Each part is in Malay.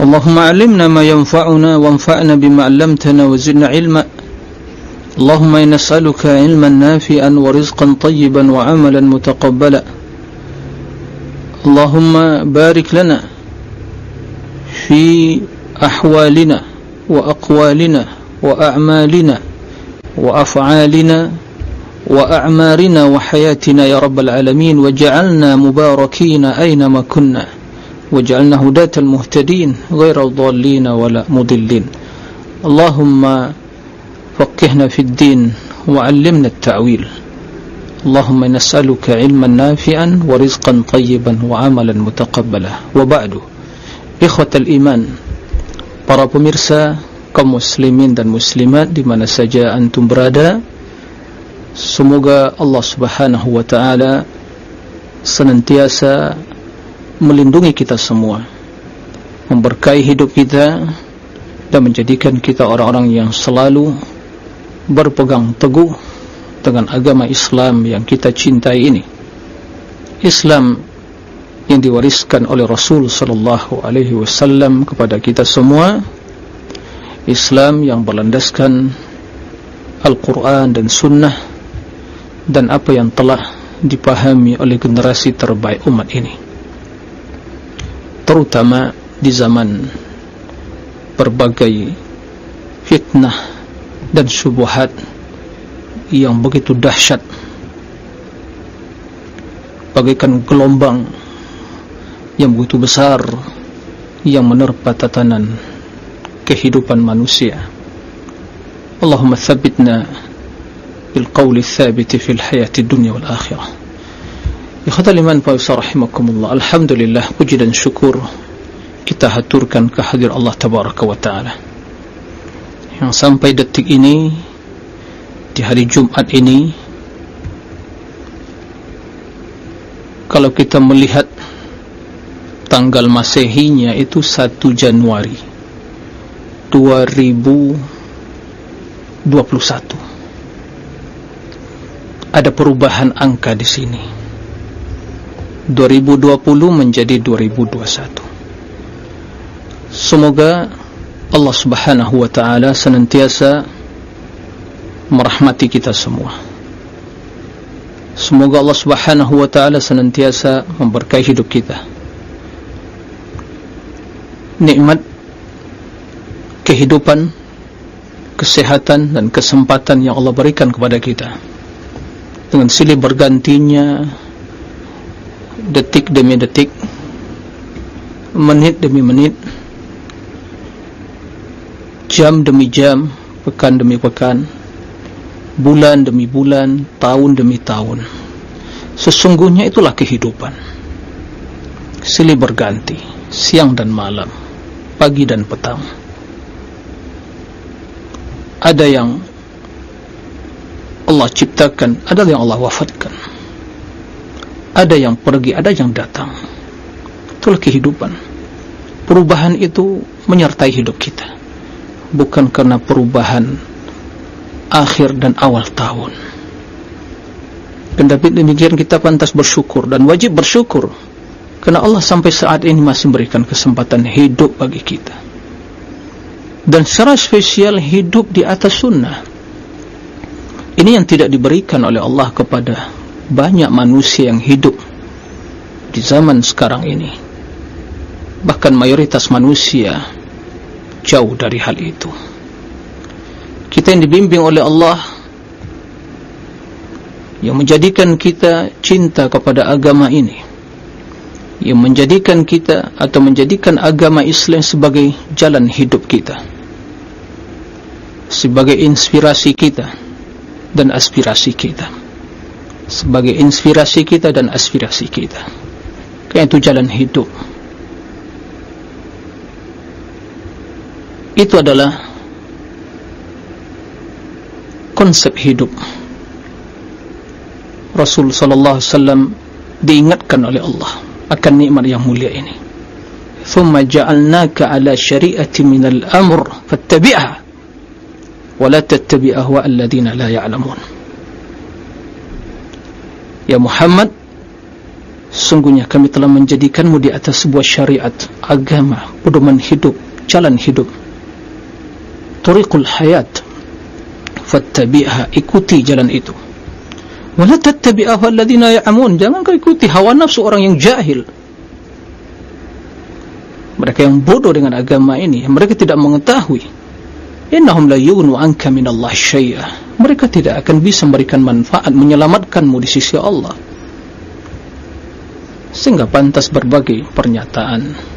اللهم علمنا ما ينفعنا وانفعنا بما علمتنا وزدنا علما. اللهم إنا نسألك علما نافعا ورزقا طيبا وعملا متقبلا. اللهم بارك لنا في أحوالنا وأقوالنا وأعمالنا وأفعالنا وأعمارنا وحياتنا يا رب العالمين. وجعلنا مباركين أينما كنا. واجعلنا هداة المهتدين غير الضالين ولا مضلين اللهم فقهنا في الدين وعلمنا التعويل اللهم نسألك علما نافعا ورزقا طيبا وعملا متقبلا وبعد إخوة الإيمان para pemirsa kaum muslimin dan muslimat di mana saja antum berada semoga Allah Subhanahu wa taala senantiasa melindungi kita semua memberkahi hidup kita dan menjadikan kita orang-orang yang selalu berpegang teguh dengan agama Islam yang kita cintai ini. Islam yang diwariskan oleh Rasul sallallahu alaihi wasallam kepada kita semua Islam yang berlandaskan Al-Quran dan Sunnah dan apa yang telah dipahami oleh generasi terbaik umat ini terutama di zaman berbagai fitnah dan syubhat yang begitu dahsyat. Bagaikan gelombang yang begitu besar yang menerpa tatanan kehidupan manusia. Allahumma thabbitna bil qawli thabiti fil hayati dunia wal akhirah Ikhwatal iman Pak rahimakumullah. Alhamdulillah puji dan syukur kita haturkan kehadir Allah Tabaraka wa Ta'ala. Yang sampai detik ini di hari Jumat ini kalau kita melihat tanggal masehinya itu 1 Januari 2021 ada perubahan angka di sini 2020 menjadi 2021 semoga Allah subhanahu wa ta'ala senantiasa merahmati kita semua. Semoga Allah subhanahu wa ta'ala senantiasa memberkahi hidup kita. Nikmat kehidupan kesehatan dan kesempatan yang Allah berikan kepada kita. Dengan silih bergantinya detik demi detik menit demi menit jam demi jam pekan demi pekan bulan demi bulan tahun demi tahun. Sesungguhnya itulah kehidupan. Silih berganti siang dan malam pagi dan petang. Ada yang Allah ciptakan ada yang Allah wafatkan ada yang pergi, ada yang datang. Itulah kehidupan. Perubahan itu menyertai hidup kita. Bukan karena perubahan akhir dan awal tahun. Dan tapi demikian kita pantas bersyukur dan wajib bersyukur. Karena Allah sampai saat ini masih memberikan kesempatan hidup bagi kita. Dan secara spesial hidup di atas sunnah. Ini yang tidak diberikan oleh Allah kepada banyak manusia yang hidup di zaman sekarang ini. Bahkan mayoritas manusia jauh dari hal itu. Kita yang dibimbing oleh Allah yang menjadikan kita cinta kepada agama ini yang menjadikan kita atau menjadikan agama Islam sebagai jalan hidup kita sebagai inspirasi kita dan aspirasi kita sebagai inspirasi kita dan aspirasi kita. Karena itu jalan hidup. Itu adalah konsep hidup. Rasul sallallahu alaihi wasallam diingatkan oleh Allah akan nikmat yang mulia ini. Ja'alnaka ala syari'ati min al-amr fattabi'ha wa la tattabi' ahwa alladhina la ya'lamun ya Muhammad sungguhnya kami telah menjadikanmu di atas sebuah syariat agama pedoman hidup jalan hidup. Tariqul hayat fattabi'ha ikuti jalan itu. Wa la tattabi' ahwa alladhina ya'lamun jangan kau ikuti hawa nafsu orang yang jahil. Mereka yang bodoh dengan agama ini mereka tidak mengetahui innahum la yughnu anka min Allah syai'a. Mereka tidak akan bisa memberikan manfaat menyelamatkanmu di sisi Allah. Sehingga pantas berbagai pernyataan.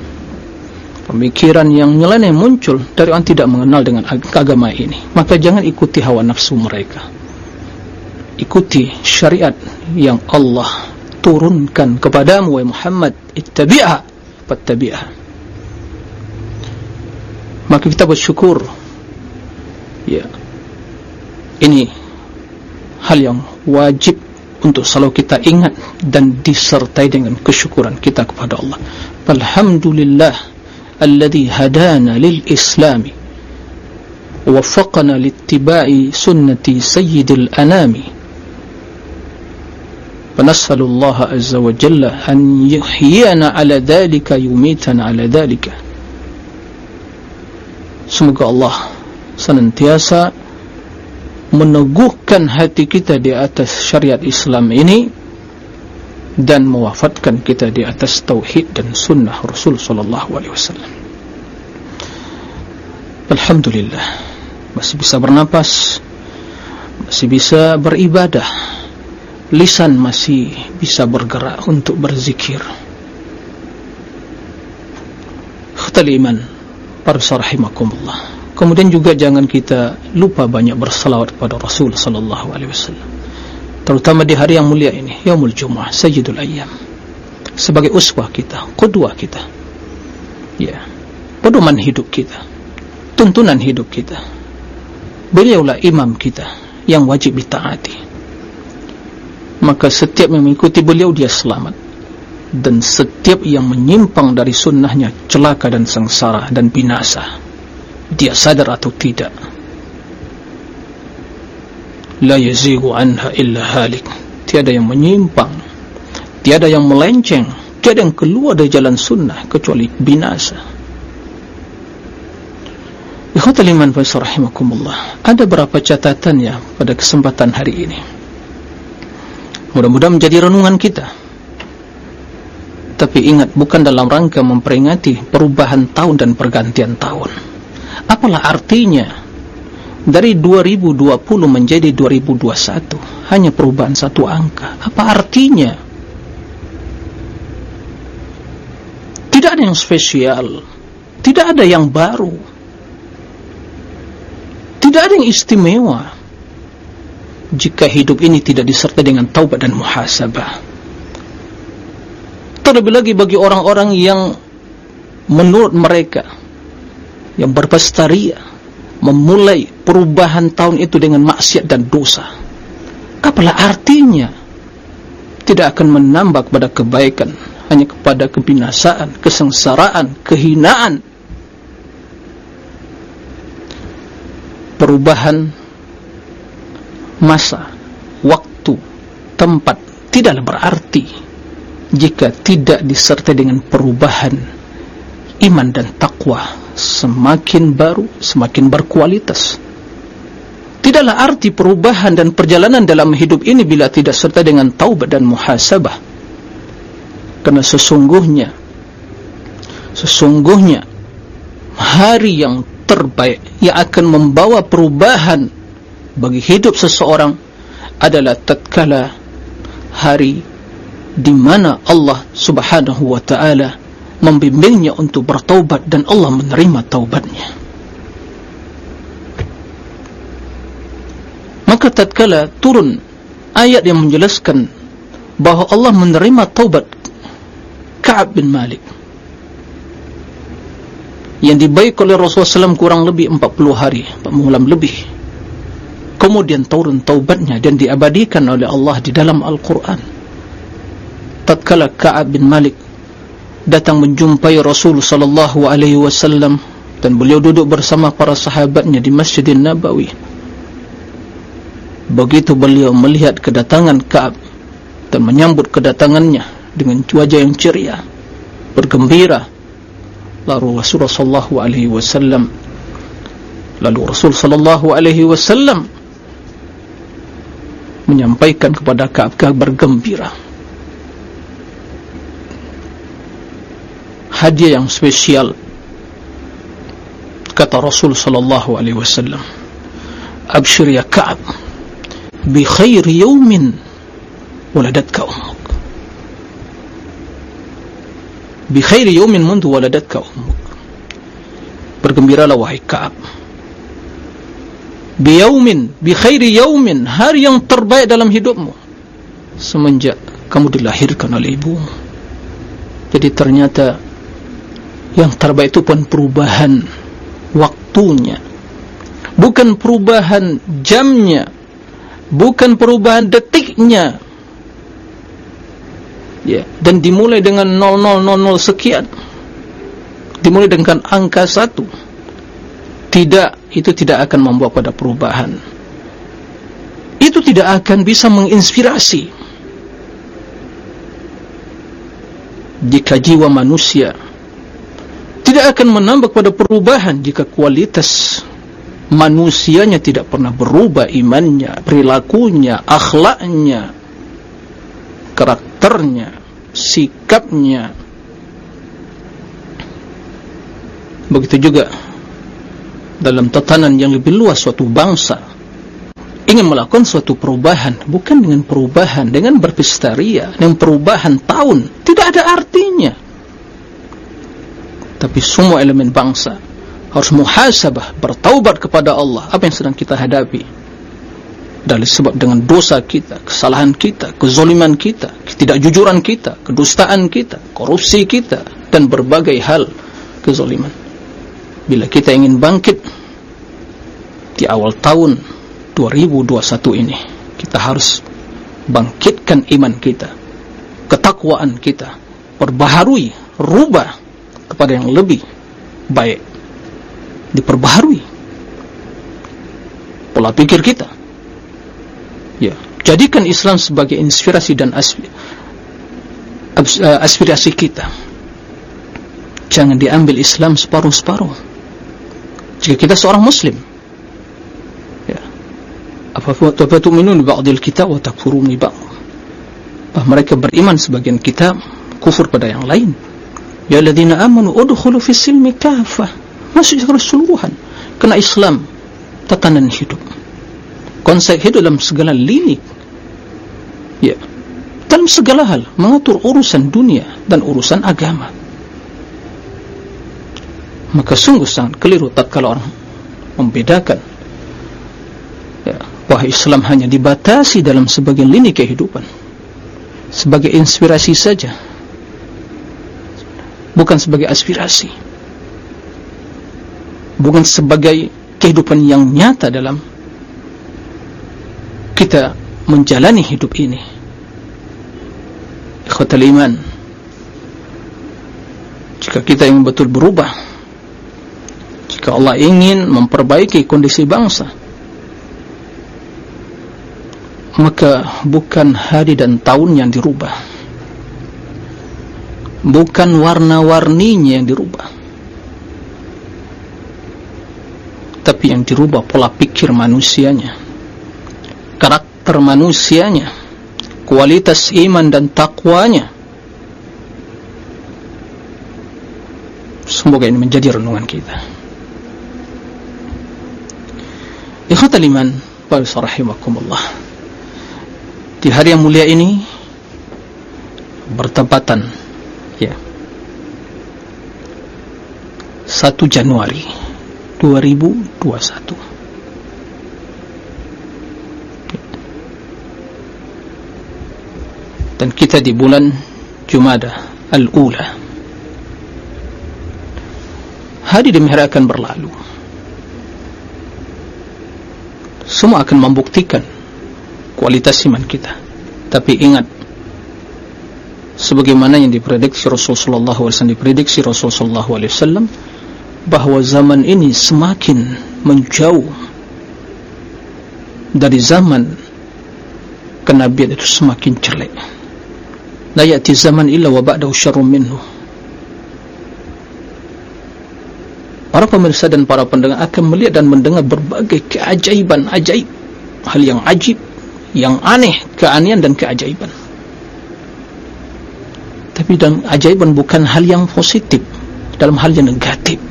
Pemikiran yang nyeleneh muncul dari orang tidak mengenal dengan agama ini. Maka jangan ikuti hawa nafsu mereka. Ikuti syariat yang Allah turunkan kepadamu wahai Muhammad. Ittabi'ha fattabi'ha maka kita bersyukur ya ini hal yang wajib untuk selalu kita ingat dan disertai dengan kesyukuran kita kepada Allah alhamdulillah alladhi hadana lil islami waffaqana littiba'i sunnati sayyidil anami فنسأل الله عز وجل أن يحيينا على ذلك يميتنا على ذلك Semoga Allah senantiasa meneguhkan hati kita di atas syariat Islam ini dan mewafatkan kita di atas tauhid dan sunnah Rasul sallallahu alaihi wasallam. Alhamdulillah masih bisa bernapas, masih bisa beribadah, lisan masih bisa bergerak untuk berzikir. Khatal iman para rahimakumullah. Kemudian juga jangan kita lupa banyak bersalawat kepada Rasul sallallahu alaihi wasallam. Terutama di hari yang mulia ini, Yaumul Jumaah, Sayyidul Ayyam. Sebagai uswah kita, qudwah kita. Ya. Pedoman hidup kita. Tuntunan hidup kita. Beliaulah imam kita yang wajib ditaati. Maka setiap mengikuti beliau dia selamat dan setiap yang menyimpang dari sunnahnya celaka dan sengsara dan binasa dia sadar atau tidak? La yazigu anha illa halik. Tiada yang menyimpang. Tiada yang melenceng. Tiada yang keluar dari jalan sunnah kecuali binasa. Ikhwatal iman rahimakumullah. Ada berapa catatannya pada kesempatan hari ini? Mudah-mudahan menjadi renungan kita. Tapi ingat bukan dalam rangka memperingati perubahan tahun dan pergantian tahun apalah artinya? Dari 2020 menjadi 2021 hanya perubahan satu angka. Apa artinya? Tidak ada yang spesial. Tidak ada yang baru. Tidak ada yang istimewa. Jika hidup ini tidak disertai dengan taubat dan muhasabah. Terlebih lagi bagi orang-orang yang menurut mereka yang berpestaria memulai perubahan tahun itu dengan maksiat dan dosa. Apalah artinya tidak akan menambah kepada kebaikan hanya kepada kebinasaan, kesengsaraan, kehinaan. Perubahan masa, waktu, tempat tidaklah berarti jika tidak disertai dengan perubahan iman dan takwa semakin baru, semakin berkualitas. Tidaklah arti perubahan dan perjalanan dalam hidup ini bila tidak serta dengan taubat dan muhasabah. Karena sesungguhnya, sesungguhnya hari yang terbaik yang akan membawa perubahan bagi hidup seseorang adalah tatkala hari di mana Allah subhanahu wa ta'ala membimbingnya untuk bertaubat dan Allah menerima taubatnya. Maka tatkala turun ayat yang menjelaskan bahawa Allah menerima taubat Ka'ab bin Malik yang dibaik oleh Rasulullah SAW kurang lebih 40 hari 40 malam lebih kemudian turun taubatnya dan diabadikan oleh Allah di dalam Al-Quran. Tatkala Ka'ab bin Malik datang menjumpai Rasul sallallahu alaihi wasallam dan beliau duduk bersama para sahabatnya di Masjidin Nabawi. Begitu beliau melihat kedatangan Ka'ab dan menyambut kedatangannya dengan wajah yang ceria bergembira lalu Rasulullah sallallahu alaihi wasallam lalu Rasul sallallahu alaihi wasallam menyampaikan kepada Ka'ab kabar gembira hadiah yang spesial kata Rasul sallallahu alaihi wasallam. Abshir ya Ka'ab bi khairi yawmin waladatka ummuk. Bi khairi yawmin mundu waladatka ummuk. Bergembiralah wahai Ka'ab biyaumin bi khairi yaumin hari yang terbaik dalam hidupmu semenjak kamu dilahirkan oleh ibumu. Jadi ternyata yang terbaik itu pun perubahan waktunya. Bukan perubahan jamnya. Bukan perubahan detiknya. Ya dan dimulai dengan 0000 sekian. Dimulai dengan angka 1 tidak itu tidak akan membawa pada perubahan. Itu tidak akan bisa menginspirasi. Jika jiwa manusia tidak akan menambah pada perubahan jika kualitas manusianya tidak pernah berubah. Imannya, perilakunya, akhlaknya karakternya sikapnya. Begitu juga dalam tatanan yang lebih luas suatu bangsa ingin melakukan suatu perubahan bukan dengan perubahan dengan berpestaria dengan perubahan tahun. Tidak ada artinya tapi semua elemen bangsa harus muhasabah bertaubat kepada Allah. Apa yang sedang kita hadapi? Dari sebab dengan dosa kita kesalahan kita kezaliman kita ketidakjujuran kita kedustaan kita korupsi kita dan berbagai hal kezaliman bila kita ingin bangkit di awal tahun 2021 ini kita harus bangkitkan iman kita ketakwaan kita perbaharui rubah kepada yang lebih baik. Diperbaharui. Pola pikir kita. Ya. Jadikan Islam sebagai inspirasi dan aspirasi kita. Jangan diambil Islam separuh-separuh. Jika kita seorang muslim ya. Apa apa tu'minun ba'dil kitab wa takfurun ba'd. Mereka beriman sebagian kitab kufur pada yang lain ya alladziina amanu udkhulu fis silmi kafah masuk secara keseluruhan. Kena Islam tatanan hidup. Konsep hidup dalam segala lini. Ya. Dalam segala hal mengatur urusan dunia dan urusan agama. Maka sungguh sangat keliru tak kalau orang membedakan. Ya, bahwa Islam hanya dibatasi dalam sebagian lini kehidupan. Sebagai inspirasi saja bukan sebagai aspirasi. Bukan sebagai kehidupan yang nyata dalam kita menjalani hidup ini. Ikhwatal iman jika kita yang betul berubah jika Allah ingin memperbaiki kondisi bangsa maka bukan hari dan tahun yang dirubah bukan warna-warninya yang dirubah. Tapi yang dirubah pola pikir manusianya. Karakter manusianya. Kualitas iman dan takwanya. Semoga ini menjadi renungan kita. Ikhatul iman, rahimakumullah. Di hari yang mulia ini bertepatan ya. 1 Januari 2021. Dan kita di bulan Jumada Al-Ula. Hari demi hari akan berlalu semua akan membuktikan kualitas iman kita tapi ingat sebagaimana yang diprediksi Rasulullah SAW diprediksi Rasulullah SAW bahawa zaman ini semakin menjauh dari zaman kenabian itu semakin jelek la ya'ti zaman illa wa ba'dahu syarrun minhu. Para pemirsa dan para pendengar akan melihat dan mendengar berbagai keajaiban ajaib hal yang ajib yang aneh keanehan dan keajaiban tapi dan ajaiban bukan hal yang positif. Dalam hal yang negatif.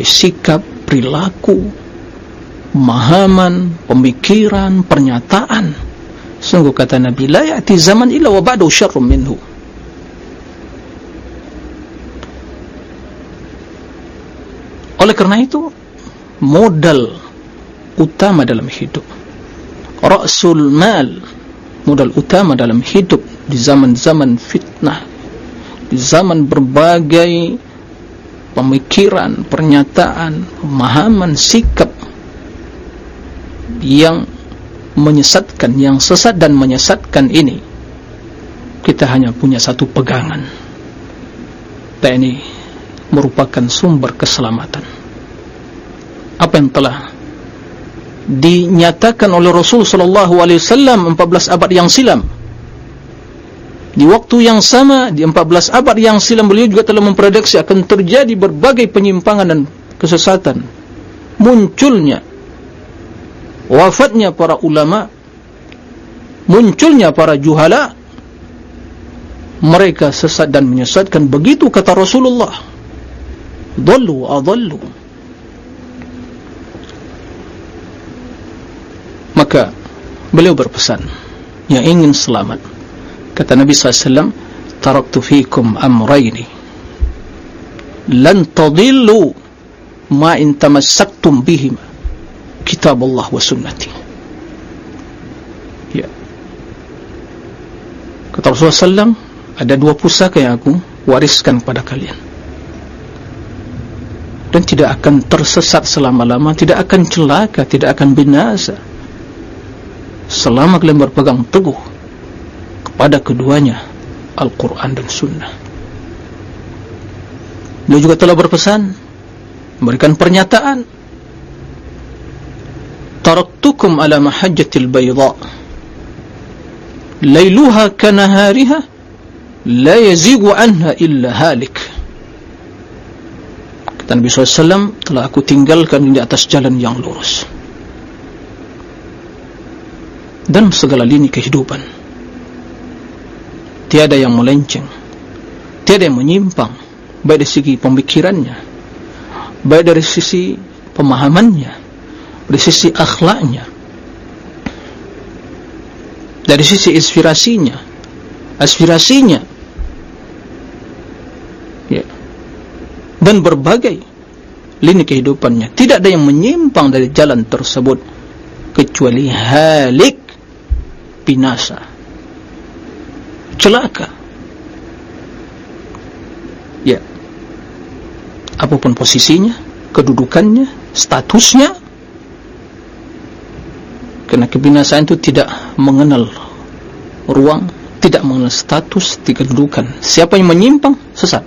Sikap, perilaku pemahaman, pemikiran, pernyataan. Sungguh kata Nabi la ya'ti zaman illa wa ba'du syarrum minhu. Oleh kerana itu modal utama dalam hidup rasul mal modal utama dalam hidup di zaman-zaman fitnah di zaman berbagai pemikiran, pernyataan, pemahaman, sikap yang menyesatkan, yang sesat dan menyesatkan ini kita hanya punya satu pegangan. Dan ini merupakan sumber keselamatan. Apa yang telah dinyatakan oleh Rasul sallallahu alaihi wasallam 14 abad yang silam. Di waktu yang sama di 14 abad yang silam beliau juga telah memprediksi akan terjadi berbagai penyimpangan dan kesesatan. Munculnya wafatnya para ulama munculnya para juhala mereka sesat dan menyesatkan. Begitu kata Rasulullah dallu adallu maka beliau berpesan yang ingin selamat kata Nabi SAW taraktu fikum amrayni lan tadillu ma in tamassaktum bihim kitab Allah wa sunnati. Ya. Kata Rasulullah SAW ada dua pusaka yang aku wariskan kepada kalian. Dan tidak akan tersesat selama-lama tidak akan celaka, tidak akan binasa selama kalian berpegang teguh kepada keduanya Al-Quran dan Sunnah. Dia juga telah berpesan memberikan pernyataan taraktukum ala mahajjatil bayda. Layluha kanahariha la yazigu anha illa halik. Nabi SAW telah aku tinggalkan di atas jalan yang lurus dan segala lini kehidupan. Tiada yang melenceng. Tiada yang menyimpang. Baik dari segi pemikirannya baik dari sisi pemahamannya dari sisi akhlaknya dari sisi inspirasinya. Aspirasinya. Ya. Dan berbagai lini kehidupannya. Tidak ada yang menyimpang dari jalan tersebut. Kecuali halik binasa. Celaka. Ya. Apapun posisinya kedudukannya statusnya karena kebinasaan itu tidak mengenal ruang tidak mengenal status tidak kedudukan. Siapa yang menyimpang sesat.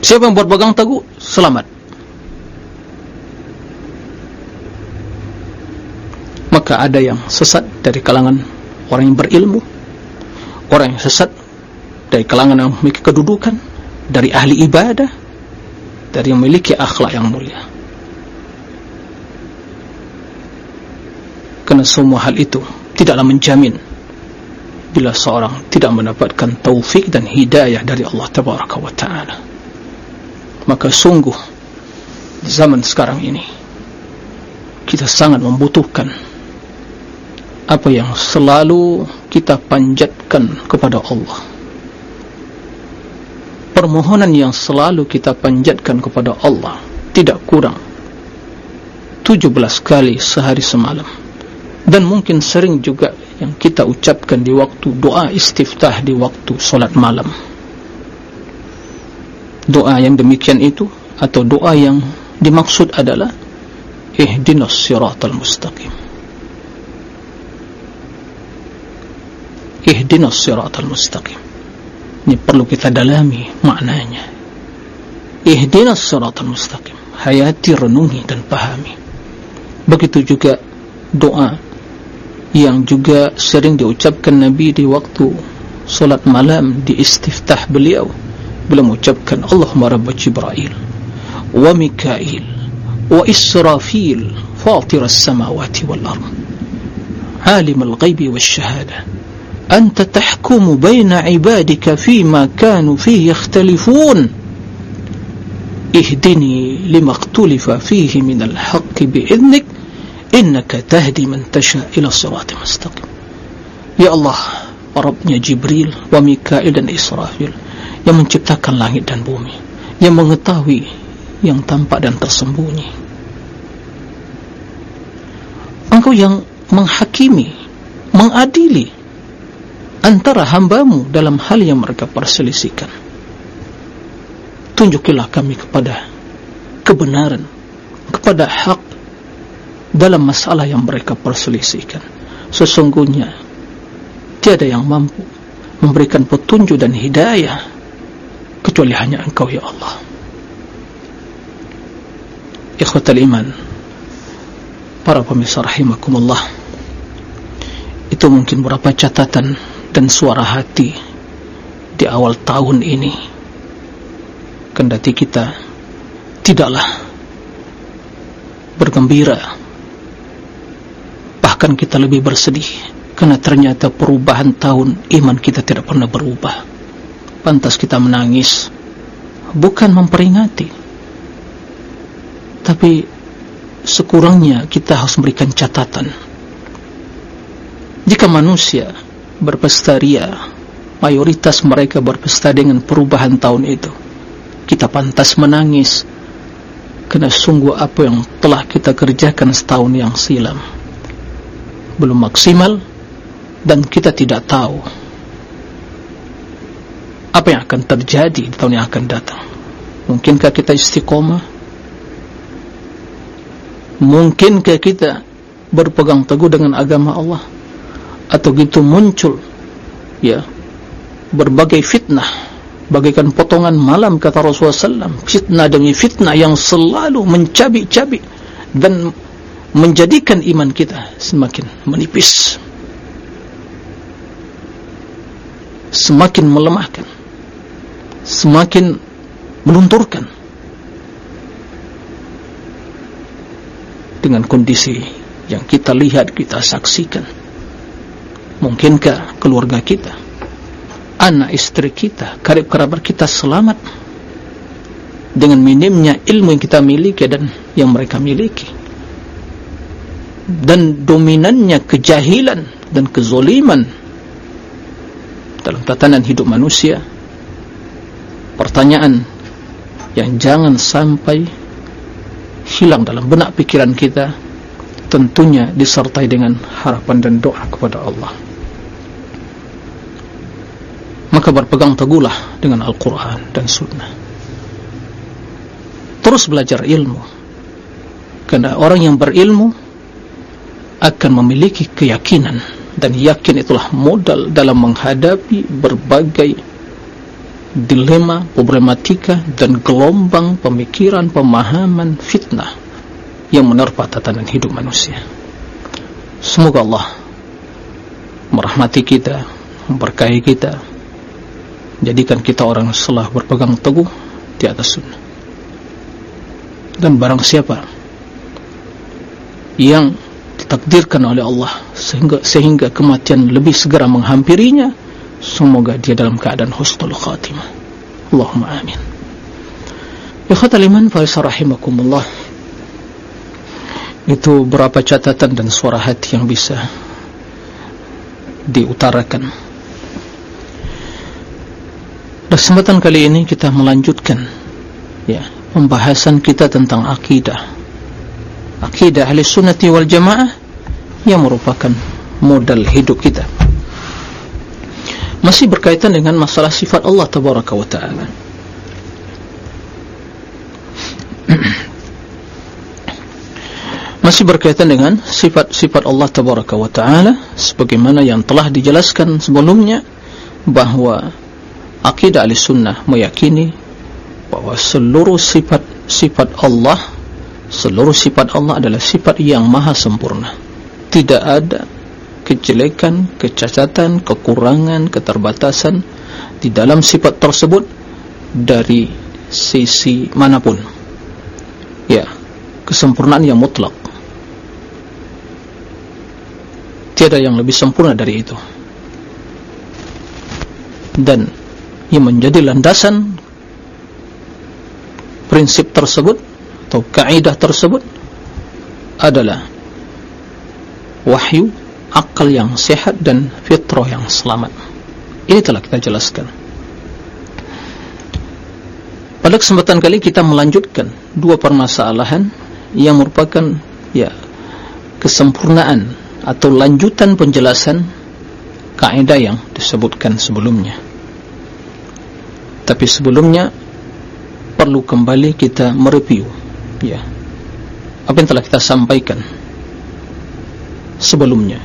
Siapa yang berpegang teguh selamat maka ada yang sesat dari kalangan orang yang berilmu. Orang yang sesat dari kalangan yang memiliki kedudukan. Dari ahli ibadah. Dari yang memiliki akhlak yang mulia. Kerana semua hal itu tidaklah menjamin bila seorang tidak mendapatkan taufik dan hidayah dari Allah Tabaraka wa Ta'ala. Maka sungguh zaman sekarang ini kita sangat membutuhkan apa yang selalu kita panjatkan kepada Allah. Permohonan yang selalu kita panjatkan kepada Allah tidak kurang 17 kali sehari semalam. Dan mungkin sering juga yang kita ucapkan di waktu doa istiftah di waktu solat malam. Doa yang demikian itu atau doa yang dimaksud adalah ihdinas siratal mustaqim ihdinas siratal mustaqim. Ini perlu kita dalami maknanya. Ihdinas siratal mustaqim. Hayati renungi dan pahami. Begitu juga doa yang juga sering diucapkan Nabi di waktu salat malam di istiftah beliau. Beliau mengucapkan Allahumma rabb Jibril wa Mikail wa Israfil fatir as-samawati wal ard. Alim al-ghaibi wash-shahadah Anta tahkumu baina ibadika fima kanu fihi ikhtalifun ihdini lima Aku fihi minal haqqi dalam innaka tahdi man Aku ila kamu mustaqim ya Allah yang berbeda. Aku ingin kamu membimbingku dalam yang menciptakan langit dan bumi yang mengetahui yang tampak dan tersembunyi engkau yang menghakimi mengadili antara hambamu dalam hal yang mereka perselisihkan. Tunjukilah kami kepada kebenaran kepada hak dalam masalah yang mereka perselisihkan. Sesungguhnya tiada yang mampu memberikan petunjuk dan hidayah kecuali hanya engkau ya Allah. Ikhwatal iman para pemirsa rahimakumullah itu mungkin beberapa catatan dan suara hati di awal tahun ini. Kendati kita tidaklah bergembira. Bahkan kita lebih bersedih karena ternyata perubahan tahun iman kita tidak pernah berubah. Pantas kita menangis bukan memperingati. Tapi sekurangnya kita harus memberikan catatan. Jika manusia berpesta ria mayoritas mereka berpesta dengan perubahan tahun itu. Kita pantas menangis kerana sungguh apa yang telah kita kerjakan setahun yang silam. Belum maksimal dan kita tidak tahu apa yang akan terjadi di tahun yang akan datang. Mungkinkah kita istiqomah? Mungkinkah kita berpegang teguh dengan agama Allah atau gitu muncul ya berbagai fitnah bagaikan potongan malam kata Rasulullah SAW fitnah demi fitnah yang selalu mencabik-cabik dan menjadikan iman kita semakin menipis semakin melemahkan semakin melunturkan dengan kondisi yang kita lihat, kita saksikan mungkinkah keluarga kita anak istri kita karib kerabat kita selamat? Dengan minimnya ilmu yang kita miliki dan yang mereka miliki. Dan dominannya kejahilan dan kezoliman dalam tatanan hidup manusia. Pertanyaan yang jangan sampai hilang dalam benak pikiran kita tentunya disertai dengan harapan dan doa kepada Allah. Maka berpegang teguhlah dengan Al-Quran dan Sunnah. Terus belajar ilmu. Kerana orang yang berilmu akan memiliki keyakinan dan yakin itulah modal dalam menghadapi berbagai dilema, problematika dan gelombang pemikiran, pemahaman, fitnah yang menerpa tatanan hidup manusia. Semoga Allah merahmati kita memberkahi kita jadikan kita orang selah berpegang teguh di atas sunnah. Dan barang siapa yang ditakdirkan oleh Allah sehingga sehingga kematian lebih segera menghampirinya semoga dia dalam keadaan husnul khatimah. Allahumma amin. Ya khatal iman faisa rahimakumullah itu berapa catatan dan suara hati yang bisa diutarakan Kesempatan kali ini kita melanjutkan ya, pembahasan kita tentang akidah. Akidah ahli sunnati wal jamaah yang merupakan modal hidup kita. Masih berkaitan dengan masalah sifat Allah tabaraka wa ta'ala. masih berkaitan dengan sifat-sifat Allah Tabaraka wa Ta'ala sebagaimana yang telah dijelaskan sebelumnya bahawa akidah ahli sunnah meyakini bahawa seluruh sifat-sifat Allah seluruh sifat Allah adalah sifat yang maha sempurna. Tidak ada kejelekan, kecacatan, kekurangan, keterbatasan di dalam sifat tersebut dari sisi manapun. Ya kesempurnaan yang mutlak tiada yang lebih sempurna dari itu. Dan yang menjadi landasan prinsip tersebut atau kaidah tersebut adalah wahyu akal yang sehat dan fitrah yang selamat. Ini telah kita jelaskan. Pada kesempatan kali kita melanjutkan dua permasalahan yang merupakan ya kesempurnaan atau lanjutan penjelasan kaidah yang disebutkan sebelumnya. Tapi sebelumnya perlu kembali kita mereview ya. Apa yang telah kita sampaikan sebelumnya.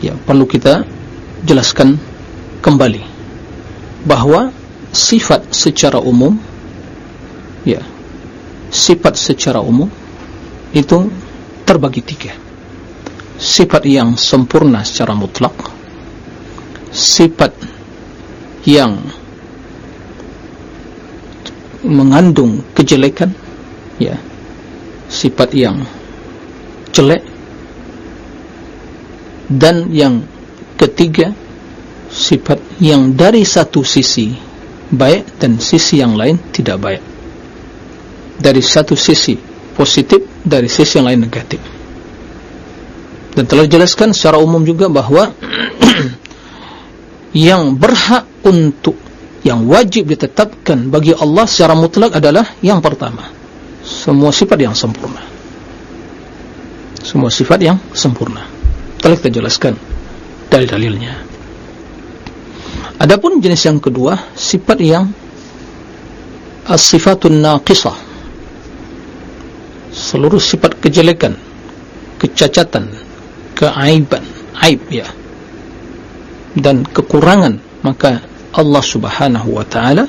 Ya, perlu kita jelaskan kembali bahawa sifat secara umum ya, sifat secara umum itu terbagi tiga. Sifat yang sempurna secara mutlak. Sifat yang mengandung kejelekan ya. Sifat yang jelek. Dan yang ketiga sifat yang dari satu sisi baik dan sisi yang lain tidak baik. Dari satu sisi positif dari sisi yang lain negatif. Dan telah dijelaskan secara umum juga bahawa yang berhak untuk yang wajib ditetapkan bagi Allah secara mutlak adalah yang pertama semua sifat yang sempurna. Semua sifat yang sempurna. Telah kita jelaskan dari dalilnya adapun jenis yang kedua sifat yang as-sifatun naqisah seluruh sifat kejelekan kecacatan keaiban aib ya. Dan kekurangan maka Allah subhanahu wa ta'ala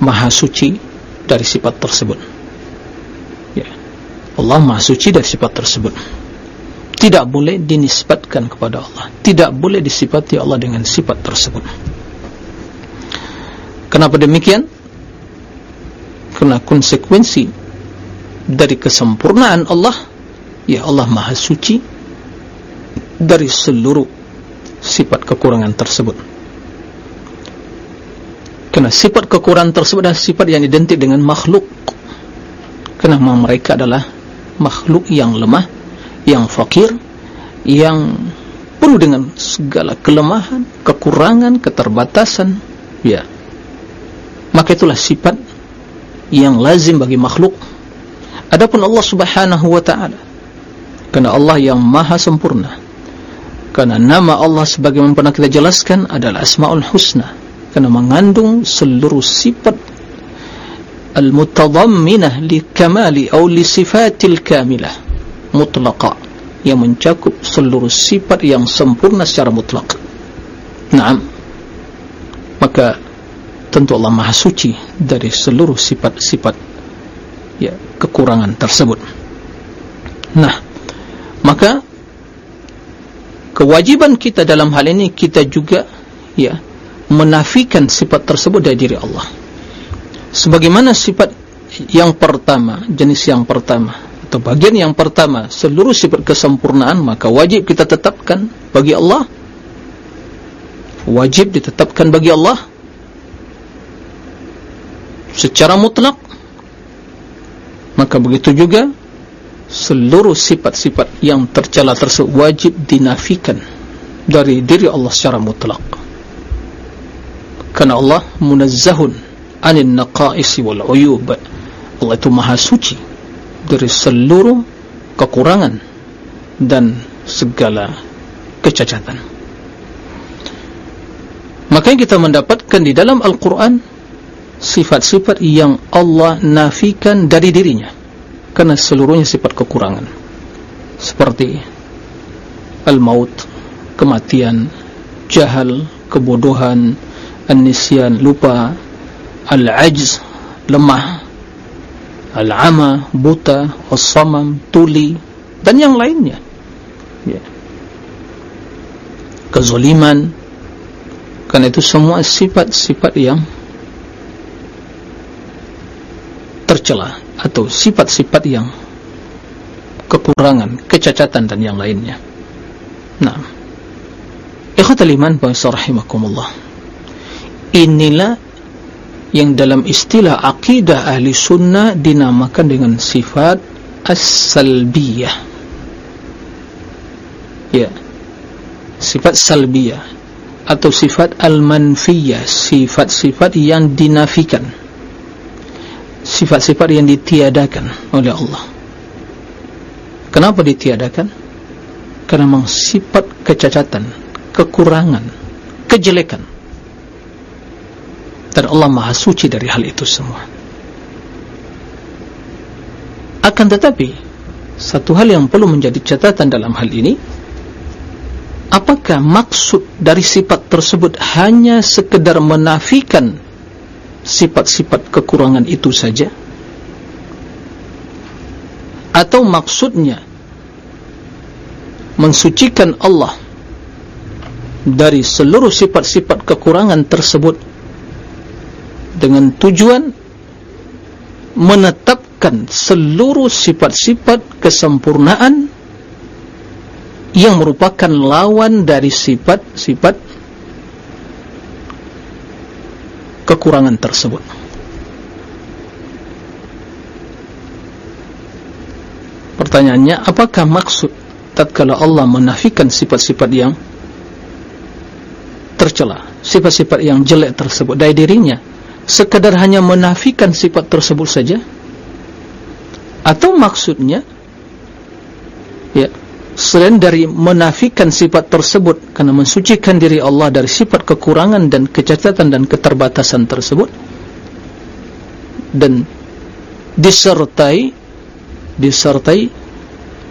maha suci dari sifat tersebut. Ya. Allah maha suci dari sifat tersebut. Tidak boleh dinisbatkan kepada Allah. Tidak boleh disifati Allah dengan sifat tersebut. Kenapa demikian? Kerana konsekuensi dari kesempurnaan Allah ya Allah maha suci dari seluruh sifat kekurangan tersebut. Kerana sifat kekurangan tersebut adalah sifat yang identik dengan makhluk. Kerana mereka adalah makhluk yang lemah yang fakir yang penuh dengan segala kelemahan kekurangan, keterbatasan. Ya. Maka itulah sifat yang lazim bagi makhluk adapun Allah subhanahu wa ta'ala kerana Allah yang maha sempurna Karena nama Allah sebagaimana pernah kita jelaskan adalah Asmaul Husna. Karena mengandung seluruh sifat al-mutadhamminah li kamali atau li sifatil kamilah mutlaqa yang mencakup seluruh sifat yang sempurna secara mutlak. Naam. Maka tentu Allah Maha Suci dari seluruh sifat-sifat ya kekurangan tersebut. Nah, maka kewajiban kita dalam hal ini kita juga ya menafikan sifat tersebut dari diri Allah. Sebagaimana sifat yang pertama jenis yang pertama atau bagian yang pertama seluruh sifat kesempurnaan maka wajib kita tetapkan bagi Allah. Wajib ditetapkan bagi Allah. Secara mutlak maka begitu juga seluruh sifat-sifat yang tercela tersebut wajib dinafikan dari diri Allah secara mutlak. Karena Allah munazzahun anin naqaisi wal uyub. Allah itu maha suci dari seluruh kekurangan dan segala kecacatan. Maka kita mendapatkan di dalam Al-Quran sifat-sifat yang Allah nafikan dari dirinya karena seluruhnya sifat kekurangan. Seperti al-maut kematian jahal kebodohan an-nisyan lupa al-ajz lemah al-ama buta as-samam tuli dan yang lainnya. Ya. Kezaliman karena itu semua sifat-sifat yang tercela atau sifat-sifat yang kekurangan, kecacatan dan yang lainnya. Nah, ikhwatal iman rahimakumullah. Inilah yang dalam istilah akidah ahli sunnah dinamakan dengan sifat as-salbiyah. Ya. Sifat salbiyah atau sifat al-manfiyah, sifat-sifat yang dinafikan sifat-sifat yang ditiadakan oleh Allah. Kenapa ditiadakan? karena memang sifat kecacatan kekurangan kejelekan. Dan Allah maha suci dari hal itu semua. Akan tetapi satu hal yang perlu menjadi catatan dalam hal ini apakah maksud dari sifat tersebut hanya sekedar menafikan sifat-sifat kekurangan itu saja? Atau maksudnya mensucikan Allah dari seluruh sifat-sifat kekurangan tersebut dengan tujuan menetapkan seluruh sifat-sifat kesempurnaan yang merupakan lawan dari sifat-sifat kekurangan tersebut. Pertanyaannya apakah maksud tatkala Allah menafikan sifat-sifat yang tercela sifat-sifat yang jelek tersebut dari dirinya sekadar hanya menafikan sifat tersebut saja? Atau maksudnya ya selain dari menafikan sifat tersebut karena mensucikan diri Allah dari sifat kekurangan dan kecacatan dan keterbatasan tersebut dan disertai disertai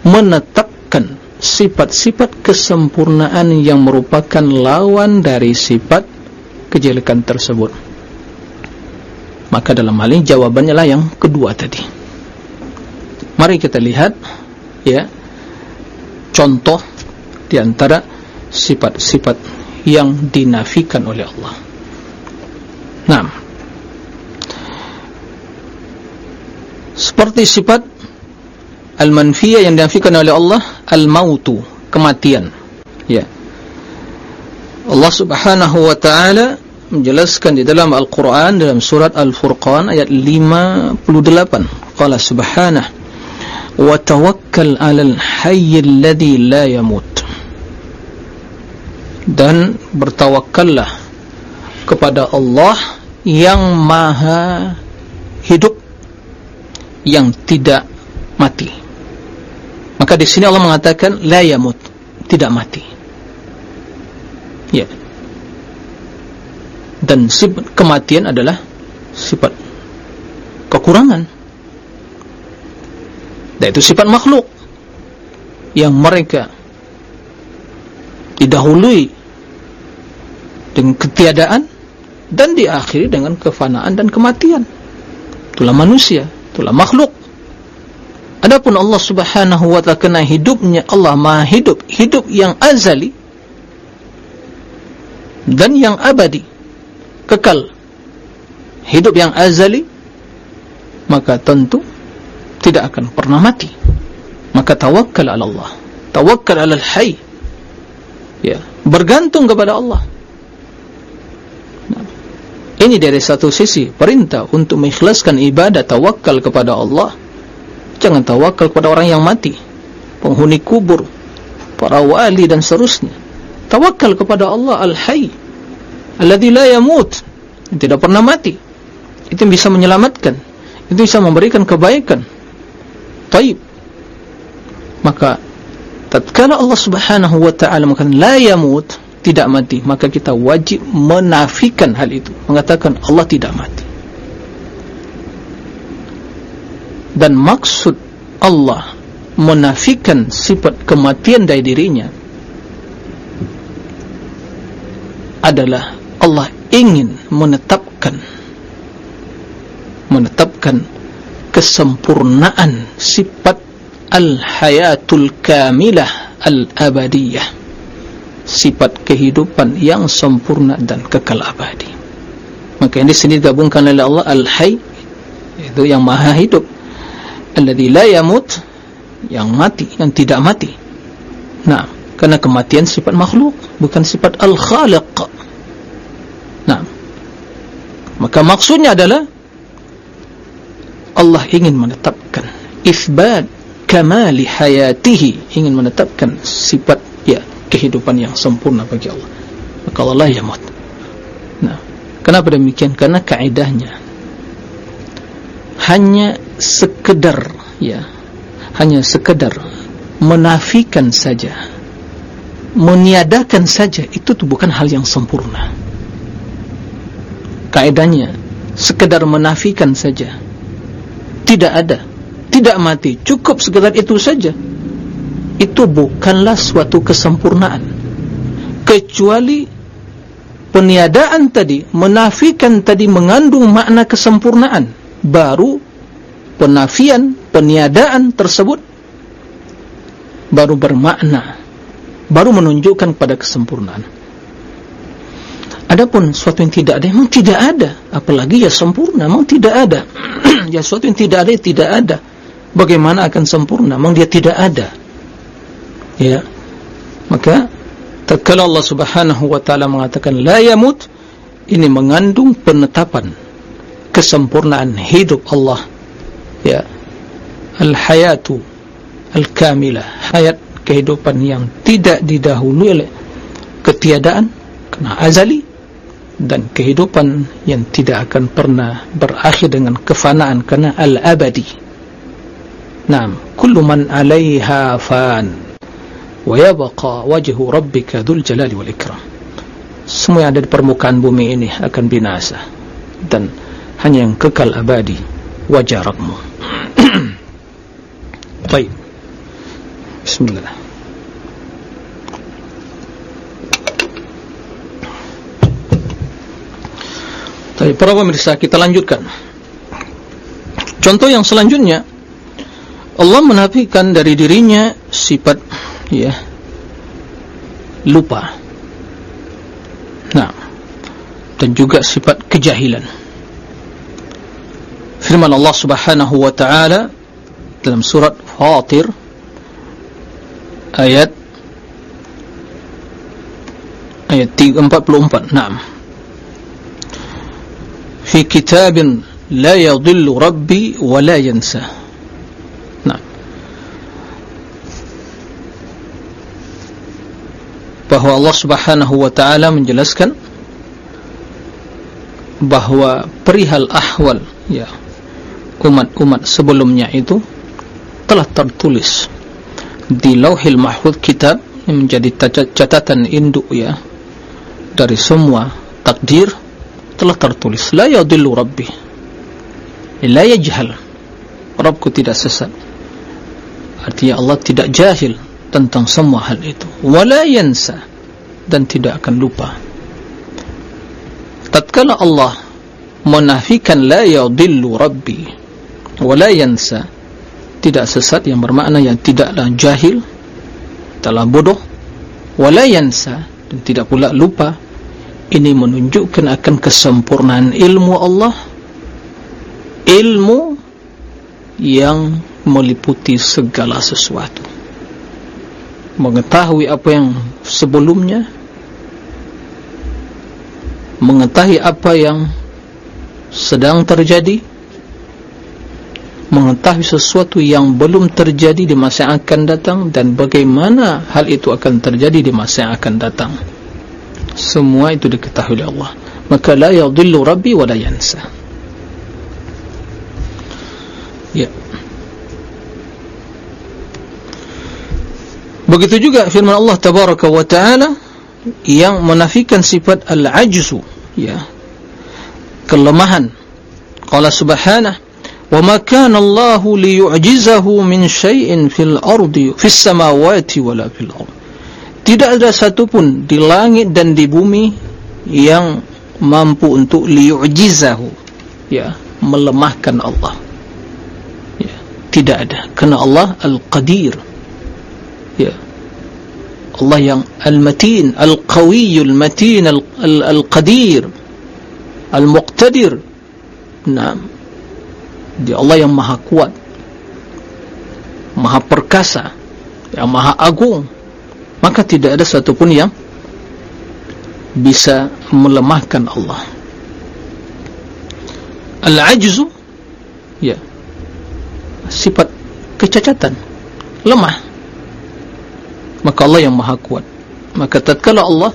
menetapkan sifat-sifat kesempurnaan yang merupakan lawan dari sifat kejelekan tersebut. Maka dalam hal ini jawabannya lah yang kedua tadi. Mari kita lihat ya contoh di antara sifat-sifat yang dinafikan oleh Allah. Nah, seperti sifat al-manfiyah yang dinafikan oleh Allah, al-mautu, kematian. Ya. Allah Subhanahu wa taala menjelaskan di dalam Al-Qur'an dalam surat Al-Furqan ayat 58. Qala subhanahu tawakkal 'alal hayyil ladzi la yamut dan bertawakkallah kepada Allah yang maha hidup yang tidak mati. Maka di sini Allah mengatakan la yamut tidak mati. Ya. Dan sifat kematian adalah sifat kekurangan dan itu sifat makhluk yang mereka didahului dengan ketiadaan dan diakhiri dengan kefanaan dan kematian. Itulah manusia, itulah makhluk. Adapun Allah subhanahu wa ta'ala kena hidupnya Allah maha hidup, hidup yang azali dan yang abadi kekal. Hidup yang azali maka tentu tidak akan pernah mati. Maka tawakal ala Allah. Tawakal ala al-hay ya. Bergantung kepada Allah. Ini dari satu sisi perintah untuk mengikhlaskan ibadah tawakal kepada Allah. Jangan tawakal kepada orang yang mati. Penghuni kubur para wali dan seterusnya. Tawakal kepada Allah al-hay alladhi la yamut. Tidak pernah mati. Itu bisa menyelamatkan. Itu bisa memberikan kebaikan taib. Maka tatkala Allah subhanahu wa ta'ala mengatakan la yamut tidak mati. Maka kita wajib menafikan hal itu. Mengatakan Allah tidak mati. Dan maksud Allah menafikan sifat kematian dari dirinya adalah Allah ingin menetapkan menetapkan kesempurnaan sifat al-hayatul kamilah al-abadiyah. Sifat kehidupan yang sempurna dan kekal abadi. Maka ini sini gabungkan oleh Allah al-hay itu yang maha hidup. Alladhi la yamut yang mati yang tidak mati. Nah karena kematian sifat makhluk bukan sifat al-khaliq. Nah maka maksudnya adalah Allah ingin menetapkan isbat kamali hayatihi ingin menetapkan sifat ya kehidupan yang sempurna bagi Allah. Maka Allah yamut nah kenapa demikian? Karena kaidahnya. Hanya sekedar ya hanya sekedar menafikan saja meniadakan saja itu tuh bukan hal yang sempurna. Kaedahnya sekedar menafikan saja tidak ada. Tidak mati. Cukup sekedar itu saja. Itu bukanlah suatu kesempurnaan. Kecuali peniadaan tadi menafikan tadi mengandung makna kesempurnaan baru penafian peniadaan tersebut baru bermakna baru menunjukkan pada kesempurnaan adapun sesuatu yang tidak ada memang tidak ada. Apalagi ya sempurna memang tidak ada. Ya sesuatu yang tidak ada ya tidak ada. Bagaimana akan sempurna? Memang dia tidak ada. Ya. Maka tatkala Allah Subhanahu wa taala mengatakan la yamut ini mengandung penetapan kesempurnaan hidup Allah. Ya. Al-hayatu al-kamilah. Hayat kehidupan yang tidak didahului oleh ketiadaan kena azali dan kehidupan yang tidak akan pernah berakhir dengan kefanaan kerana al-abadi. Naam kullu man alaiha fan wa yabqa wajhu rabbika dzul jalali wal ikram. Semua yang ada di permukaan bumi ini akan binasa dan hanya yang kekal abadi wajah Rabbmu baik. Bismillah. Baik, para pemirsa, kita lanjutkan. Contoh yang selanjutnya, Allah menafikan dari dirinya sifat ya lupa. Nah, dan juga sifat kejahilan. Firman Allah Subhanahu wa taala dalam surat Fatir ayat ayat 44. Naam fi kitabin la yadhillu rabbi wa la yansa naam bahwa Allah Subhanahu wa taala menjelaskan bahwa perihal ahwal ya umat-umat sebelumnya itu telah tertulis di lauhil mahfud kitab yang menjadi catatan induk ya dari semua takdir telah tertulis la yadillu rabbi. La yajhal. Rabbku tidak sesat. Artinya Allah tidak jahil tentang semua hal itu. Wala yansa. Dan tidak akan lupa. Tatkala Allah menafikan la yadillu rabbi wala yansa tidak sesat yang bermakna yang tidaklah jahil telah bodoh. Wala yansa. Dan tidak pula lupa ini menunjukkan akan kesempurnaan ilmu Allah ilmu yang meliputi segala sesuatu. Mengetahui apa yang sebelumnya mengetahui apa yang sedang terjadi mengetahui sesuatu yang belum terjadi di masa yang akan datang dan bagaimana hal itu akan terjadi di masa yang akan datang semua itu diketahui oleh Allah. Maka la yadhillu rabbi wa la yansa. Ya. Begitu juga firman Allah tabaraka wa taala yang menafikan sifat al-ajzu ya. Kelemahan. Qala subhanahu ma kana Allah liyu'jizahu min syai'in fil ardi fis samawati wala fil ardi tidak ada satu pun di langit dan di bumi yang mampu untuk liyu'jizahu. Ya melemahkan Allah. Ya tidak ada. Karena Allah al-qadir. Ya. Allah yang al-matin al-qawiyul matin al-qadir al-muqtadir. Nah dia Allah yang maha kuat maha perkasa yang maha agung maka tidak ada satu pun yang bisa melemahkan Allah. Al-ajzu ya sifat kecacatan lemah. Maka Allah yang maha kuat. Maka tatkala Allah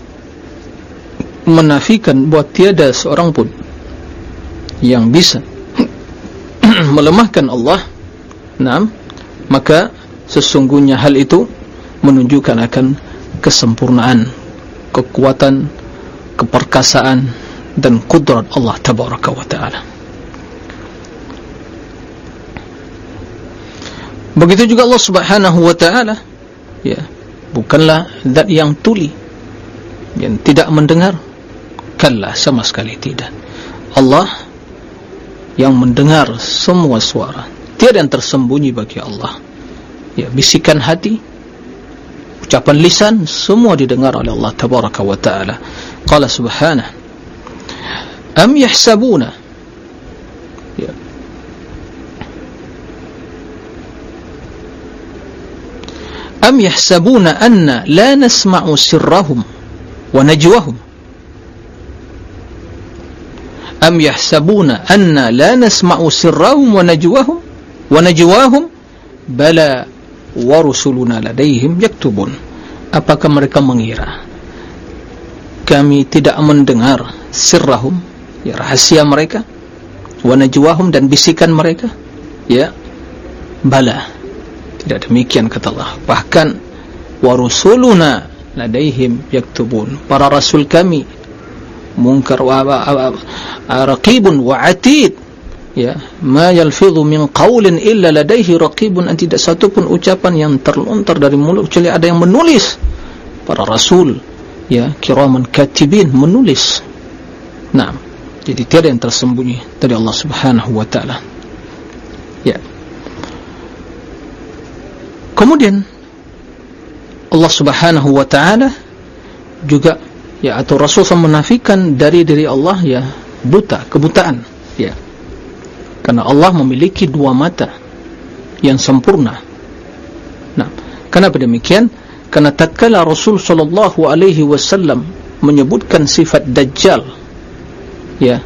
menafikan buat tiada seorang pun yang bisa melemahkan Allah Naam maka sesungguhnya hal itu menunjukkan akan kesempurnaan kekuatan keperkasaan dan kudrat Allah tabaraka wa taala. Begitu juga Allah subhanahu wa taala ya bukanlah zat yang tuli yang tidak mendengar. Kalla sama sekali tidak. Allah yang mendengar semua suara. Tiada yang tersembunyi bagi Allah. Ya bisikan hati ucapan lisan semua didengar oleh Allah tabaraka wa taala. Qala subhanahu am yahsabuna? Ya. Am yahsabuna anna la nasma'u sirrahum wa najwahum? Am yahsabuna anna la nasma'u sirrahum wa najwahum wa najwahum? Bala wa rusuluna ladaihim yaktubun. Apakah mereka mengira? Kami tidak mendengar sirrahum ya rahasia mereka wa najwahum dan bisikan mereka ya. Bala. Tidak demikian kata Allah. Bahkan wa rusuluna ladaihim yaktubun. Para rasul kami munkar wa raqibun wa atid ya. Ma yalfidhu min qawlin illa ladaihi raqibun. An tidak satu pun ucapan yang terlontar dari mulut kecuali ada yang menulis. Para rasul ya kiraman katibin menulis. Nah jadi tiada yang tersembunyi dari Allah Subhanahu wa taala. Ya. Kemudian Allah Subhanahu wa taala juga ya atau Rasul menafikan dari diri Allah ya buta, kebutaan ya karena Allah memiliki dua mata yang sempurna nah, kenapa demikian? karena tatkala Rasul Sallallahu Alaihi Wasallam menyebutkan sifat Dajjal ya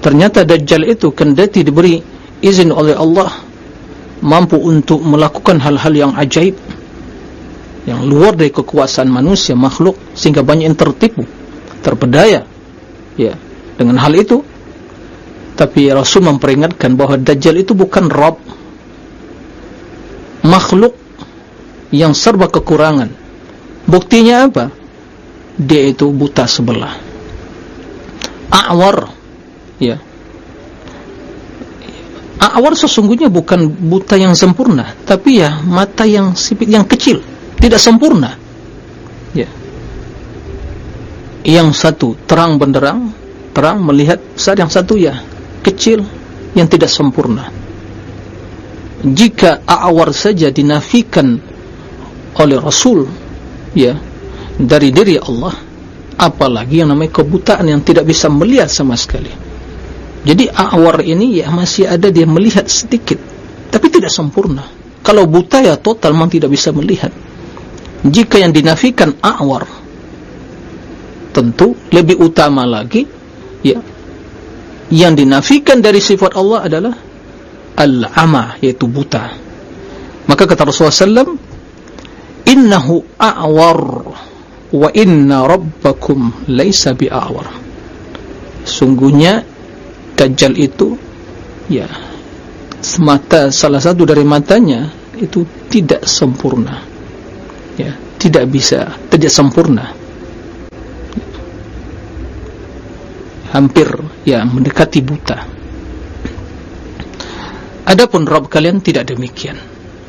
ternyata Dajjal itu kendati diberi izin oleh Allah mampu untuk melakukan hal-hal yang ajaib yang luar dari kekuasaan manusia makhluk sehingga banyak yang tertipu terpedaya ya dengan hal itu tapi Rasul memperingatkan bahawa Dajjal itu bukan Rabb. Makhluk yang serba kekurangan. Buktinya apa? Dia itu buta sebelah. A'war. Ya. A'war sesungguhnya bukan buta yang sempurna. Tapi ya mata yang sipit yang kecil. Tidak sempurna. Ya. Yang satu terang benderang terang melihat saat yang satu ya kecil yang tidak sempurna. Jika a'war saja dinafikan oleh Rasul ya dari diri Allah apalagi yang namanya kebutaan yang tidak bisa melihat sama sekali. Jadi a'war ini ya masih ada dia melihat sedikit tapi tidak sempurna. Kalau buta ya total memang tidak bisa melihat. Jika yang dinafikan a'war tentu lebih utama lagi ya yang dinafikan dari sifat Allah adalah al-ama yaitu buta. Maka kata Rasulullah SAW innahu a'war wa inna rabbakum laysa bi'awar. Sungguhnya Dajjal itu ya semata salah satu dari matanya itu tidak sempurna. Ya tidak bisa tidak sempurna hampir ya mendekati buta. Adapun Rabb kalian tidak demikian.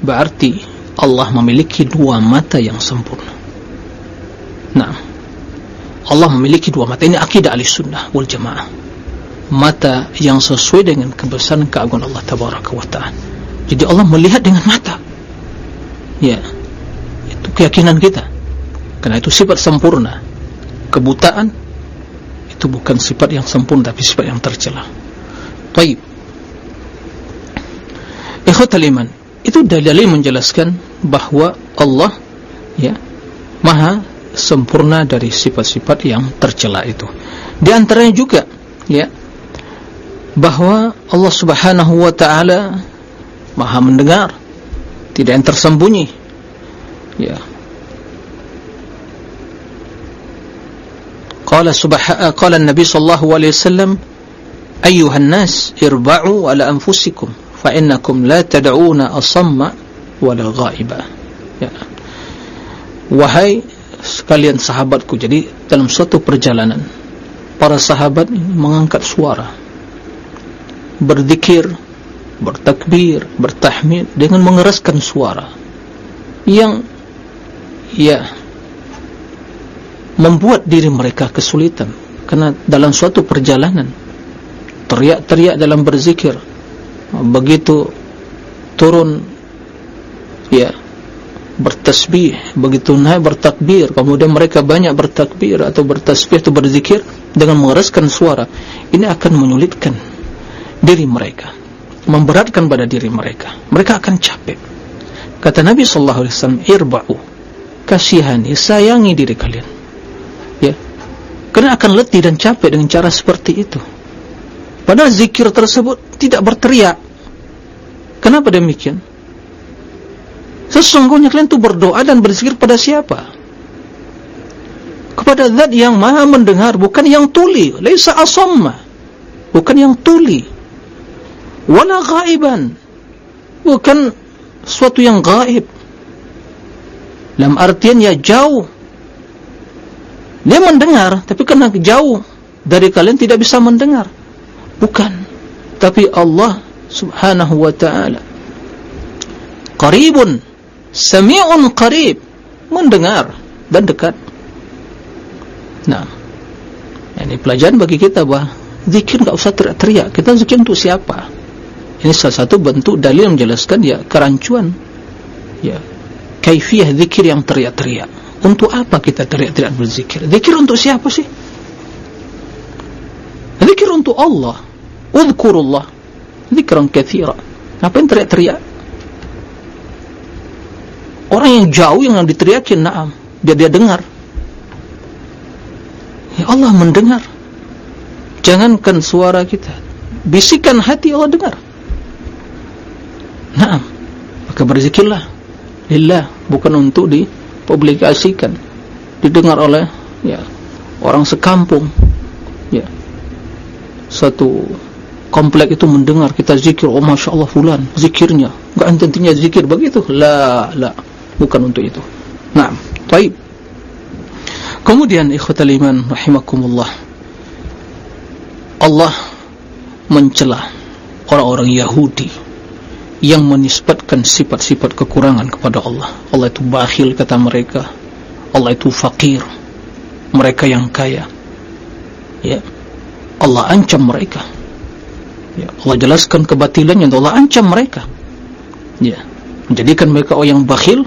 Berarti Allah memiliki dua mata yang sempurna. Nah Allah memiliki dua mata. Ini akidah ahli sunnah wal jamaah. Mata yang sesuai dengan kebesaran keagungan Allah tabaraka wa ta'ala. Jadi Allah melihat dengan mata. Ya. Itu keyakinan kita. Karena itu sifat sempurna. Kebutaan itu bukan sifat yang sempurna tapi sifat yang tercela. Baik ikhwatal iman itu dalil menjelaskan bahawa Allah ya maha sempurna dari sifat-sifat yang tercela itu. Di antaranya juga ya bahawa Allah subhanahu wa ta'ala maha mendengar tidak yang tersembunyi ya qala subhanahu qala nabi sallallahu alaihi wasallam ayyuhan nas irba'u ala anfusikum fa innakum la tad'una asamma wala ghaiba. Ya. Wahai sekalian sahabatku jadi dalam suatu perjalanan para sahabat mengangkat suara berzikir bertakbir bertahmid dengan mengeraskan suara yang ya membuat diri mereka kesulitan karena dalam suatu perjalanan teriak-teriak dalam berzikir begitu turun ya bertasbih begitu naik bertakbir kemudian mereka banyak bertakbir atau bertasbih atau berzikir dengan mengeraskan suara ini akan menyulitkan diri mereka memberatkan pada diri mereka. Mereka akan capek. Kata Nabi sallallahu alaihi wasallam irba'u kasihani sayangi diri kalian karena akan letih dan capek dengan cara seperti itu. Padahal zikir tersebut tidak berteriak. Kenapa demikian? Sesungguhnya kalian itu berdoa dan berzikir pada siapa? Kepada zat yang maha mendengar bukan yang tuli. Laisa asamma. Bukan yang tuli. Wala ghaiban. Bukan suatu yang gaib. Dalam artian ya jauh dia mendengar tapi karena jauh dari kalian tidak bisa mendengar. Bukan. Tapi Allah subhanahu wa ta'ala. Qaribun. Sami'un qarib. Mendengar dan dekat. Nah. Ini pelajaran bagi kita bahawa zikir tidak usah teriak-teriak. Kita zikir untuk siapa? Ini salah satu bentuk dalil menjelaskan ya kerancuan. Ya. Kaifiyah zikir yang teriak-teriak untuk apa kita teriak-teriak berzikir? Zikir untuk siapa sih? Zikir untuk Allah. Udhkurullah. Zikran kathira. Apa yang teriak-teriak? Orang yang jauh yang diteriakin naam. Biar dia dengar. Ya Allah mendengar. Jangankan suara kita. Bisikan hati Allah dengar. Naam. Maka berzikirlah. Lillah. Bukan untuk dipublikasikan, didengar oleh ya orang sekampung. Ya. Satu komplek itu mendengar kita zikir, oh masya Allah fulan zikirnya, enggak tentunya zikir begitu. La, la, bukan untuk itu. Naam. Baik. Kemudian ikhwatal iman rahimakumullah. Allah mencela orang-orang Yahudi yang menisbatkan sifat-sifat kekurangan kepada Allah. Allah itu bakhil kata mereka. Allah itu fakir mereka yang kaya. Ya. Allah ancam mereka. Ya. Allah jelaskan kebatilannya Allah ancam mereka. Ya. Menjadikan mereka orang yang bakhil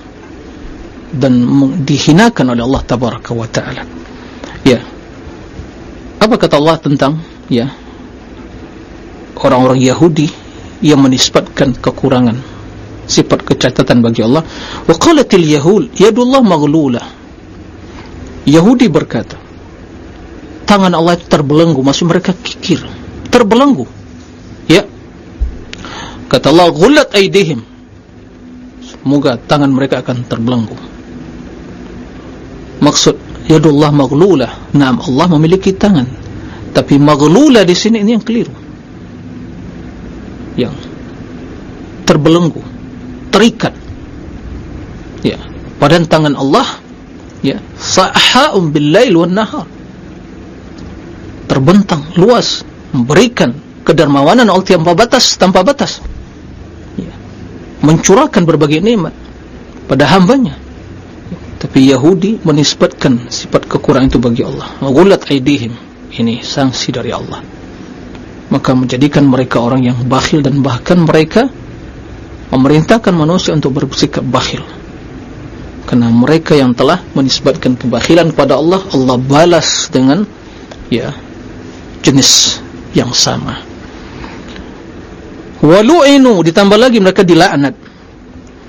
dan dihinakan oleh Allah tabaraka wa taala. Ya. Apa kata Allah tentang? Ya. Orang-orang Yahudi yang menisbatkan kekurangan sifat kecacatan bagi Allah. Wa qalatil yahud yadullah maghlulah Yahudi berkata tangan Allah itu terbelenggu maksud mereka kikir terbelenggu. Ya. Kata Allah ghullat aydihim. Semoga tangan mereka akan terbelenggu. Maksud yadullah maghlulah naam Allah memiliki tangan. Tapi maghlulah di sini ini yang keliru yang terbelenggu, terikat. Ya, pada tangan Allah ya, sa'ha'um bil-lail wan-nahar. Terbentang luas, memberikan kedermawanan Allah tanpa batas, tanpa batas. mencurahkan berbagai nikmat pada hambanya. Tapi Yahudi menisbatkan sifat kekurangan itu bagi Allah. Ghulat aidihim ini sanksi dari Allah maka menjadikan mereka orang yang bakhil dan bahkan mereka memerintahkan manusia untuk bersikap bakhil. Karena mereka yang telah menisbatkan kebakhilan kepada Allah Allah balas dengan ya jenis yang sama. Walu'inu ditambah lagi mereka dilaknat.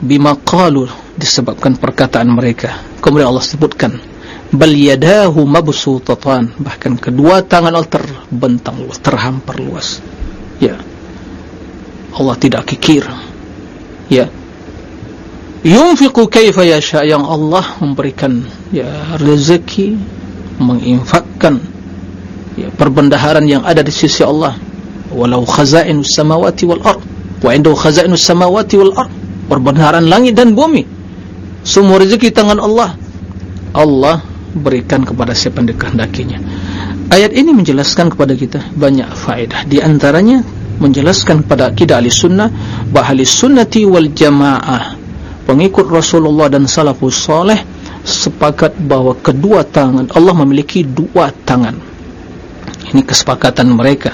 Bima qalu disebabkan perkataan mereka. Kemudian Allah sebutkan bal yadahu mabsutatan. Bahkan kedua tangan Allah terbentang luas terhampar luas. Ya. Allah tidak kikir. Ya. Yunfiqu kaifa yasha. Yang Allah memberikan ya rezeki menginfakkan ya perbendaharaan yang ada di sisi Allah. Walau khazainus samawati wal ard. Wa indahu khazainus samawati wal ard. Perbendaharaan langit dan bumi. Semua rezeki tangan Allah. Allah berikan kepada siapa yang dikehendakinya. Ayat ini menjelaskan kepada kita banyak faedah. Di antaranya menjelaskan kepada akidah ahli sunnah bahawa ahli sunnati wal jamaah pengikut Rasulullah dan salafus soleh sepakat bahawa kedua tangan Allah memiliki dua tangan. Ini kesepakatan mereka.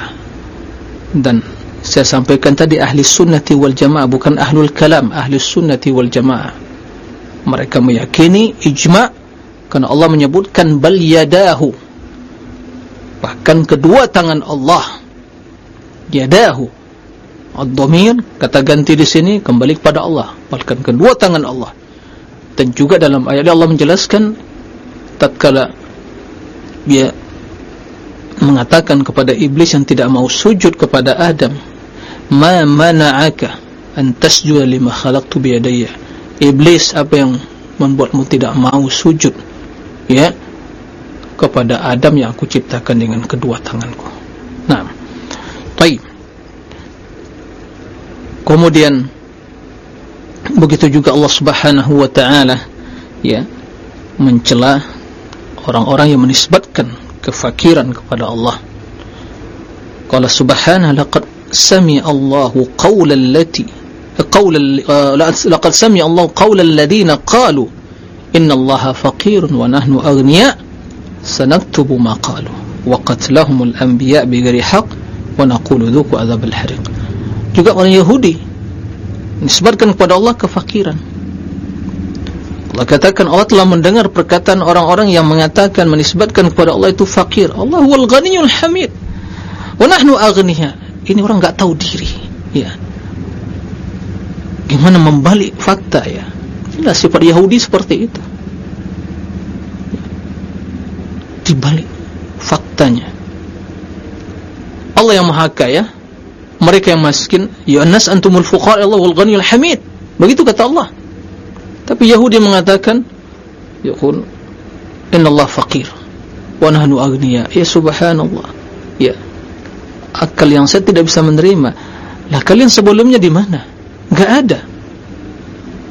Dan saya sampaikan tadi ahli sunnati wal jamaah bukan ahlul kalam ahli sunnati wal jamaah. Mereka meyakini ijma' kerana Allah menyebutkan bal yadahu. Bahkan kedua tangan Allah. Yadahu. Ad-dhamir kata ganti di sini kembali kepada Allah. Bahkan kedua tangan Allah. Dan juga dalam ayat Allah menjelaskan tatkala dia mengatakan kepada iblis yang tidak mau sujud kepada Adam ma mana'aka an tasjuda lima khalaqtu biyadayya iblis apa yang membuatmu tidak mau sujud ya kepada Adam yang aku ciptakan dengan kedua tanganku nah baik kemudian begitu juga Allah subhanahu wa ta'ala ya mencela orang-orang yang menisbatkan kefakiran kepada Allah. Qala subhanahu laqad sami'a Allahu qawla allati qawla laqad sami'a Allahu qawla alladhina qalu inna Allaha faqirun wa nahnu aghniya sanaktubu ma qalu wa qatlahum al-anbiya bighairi haqq wa naqulu dhuqu adhab al-hariq. Juga orang Yahudi nisbatkan kepada Allah kefakiran Allah katakan Allah telah mendengar perkataan orang-orang yang mengatakan menisbatkan kepada Allah itu fakir. Allah wal ghaniyul hamid. Wa nahnu aghniya. Ini orang enggak tahu diri, ya. Gimana membalik fakta ya? Inilah sifat Yahudi seperti itu. Dibalik faktanya. Allah yang Maha Kaya, mereka yang miskin, ya nas antumul fuqara Allah wal ghaniyul hamid. Begitu kata Allah. Tapi Yahudi mengatakan, yaqul Inna Allah faqir wa nahnu aghniya. Ya subhanallah. Ya. Akal yang saya tidak bisa menerima. Lah kalian sebelumnya di mana? Enggak ada.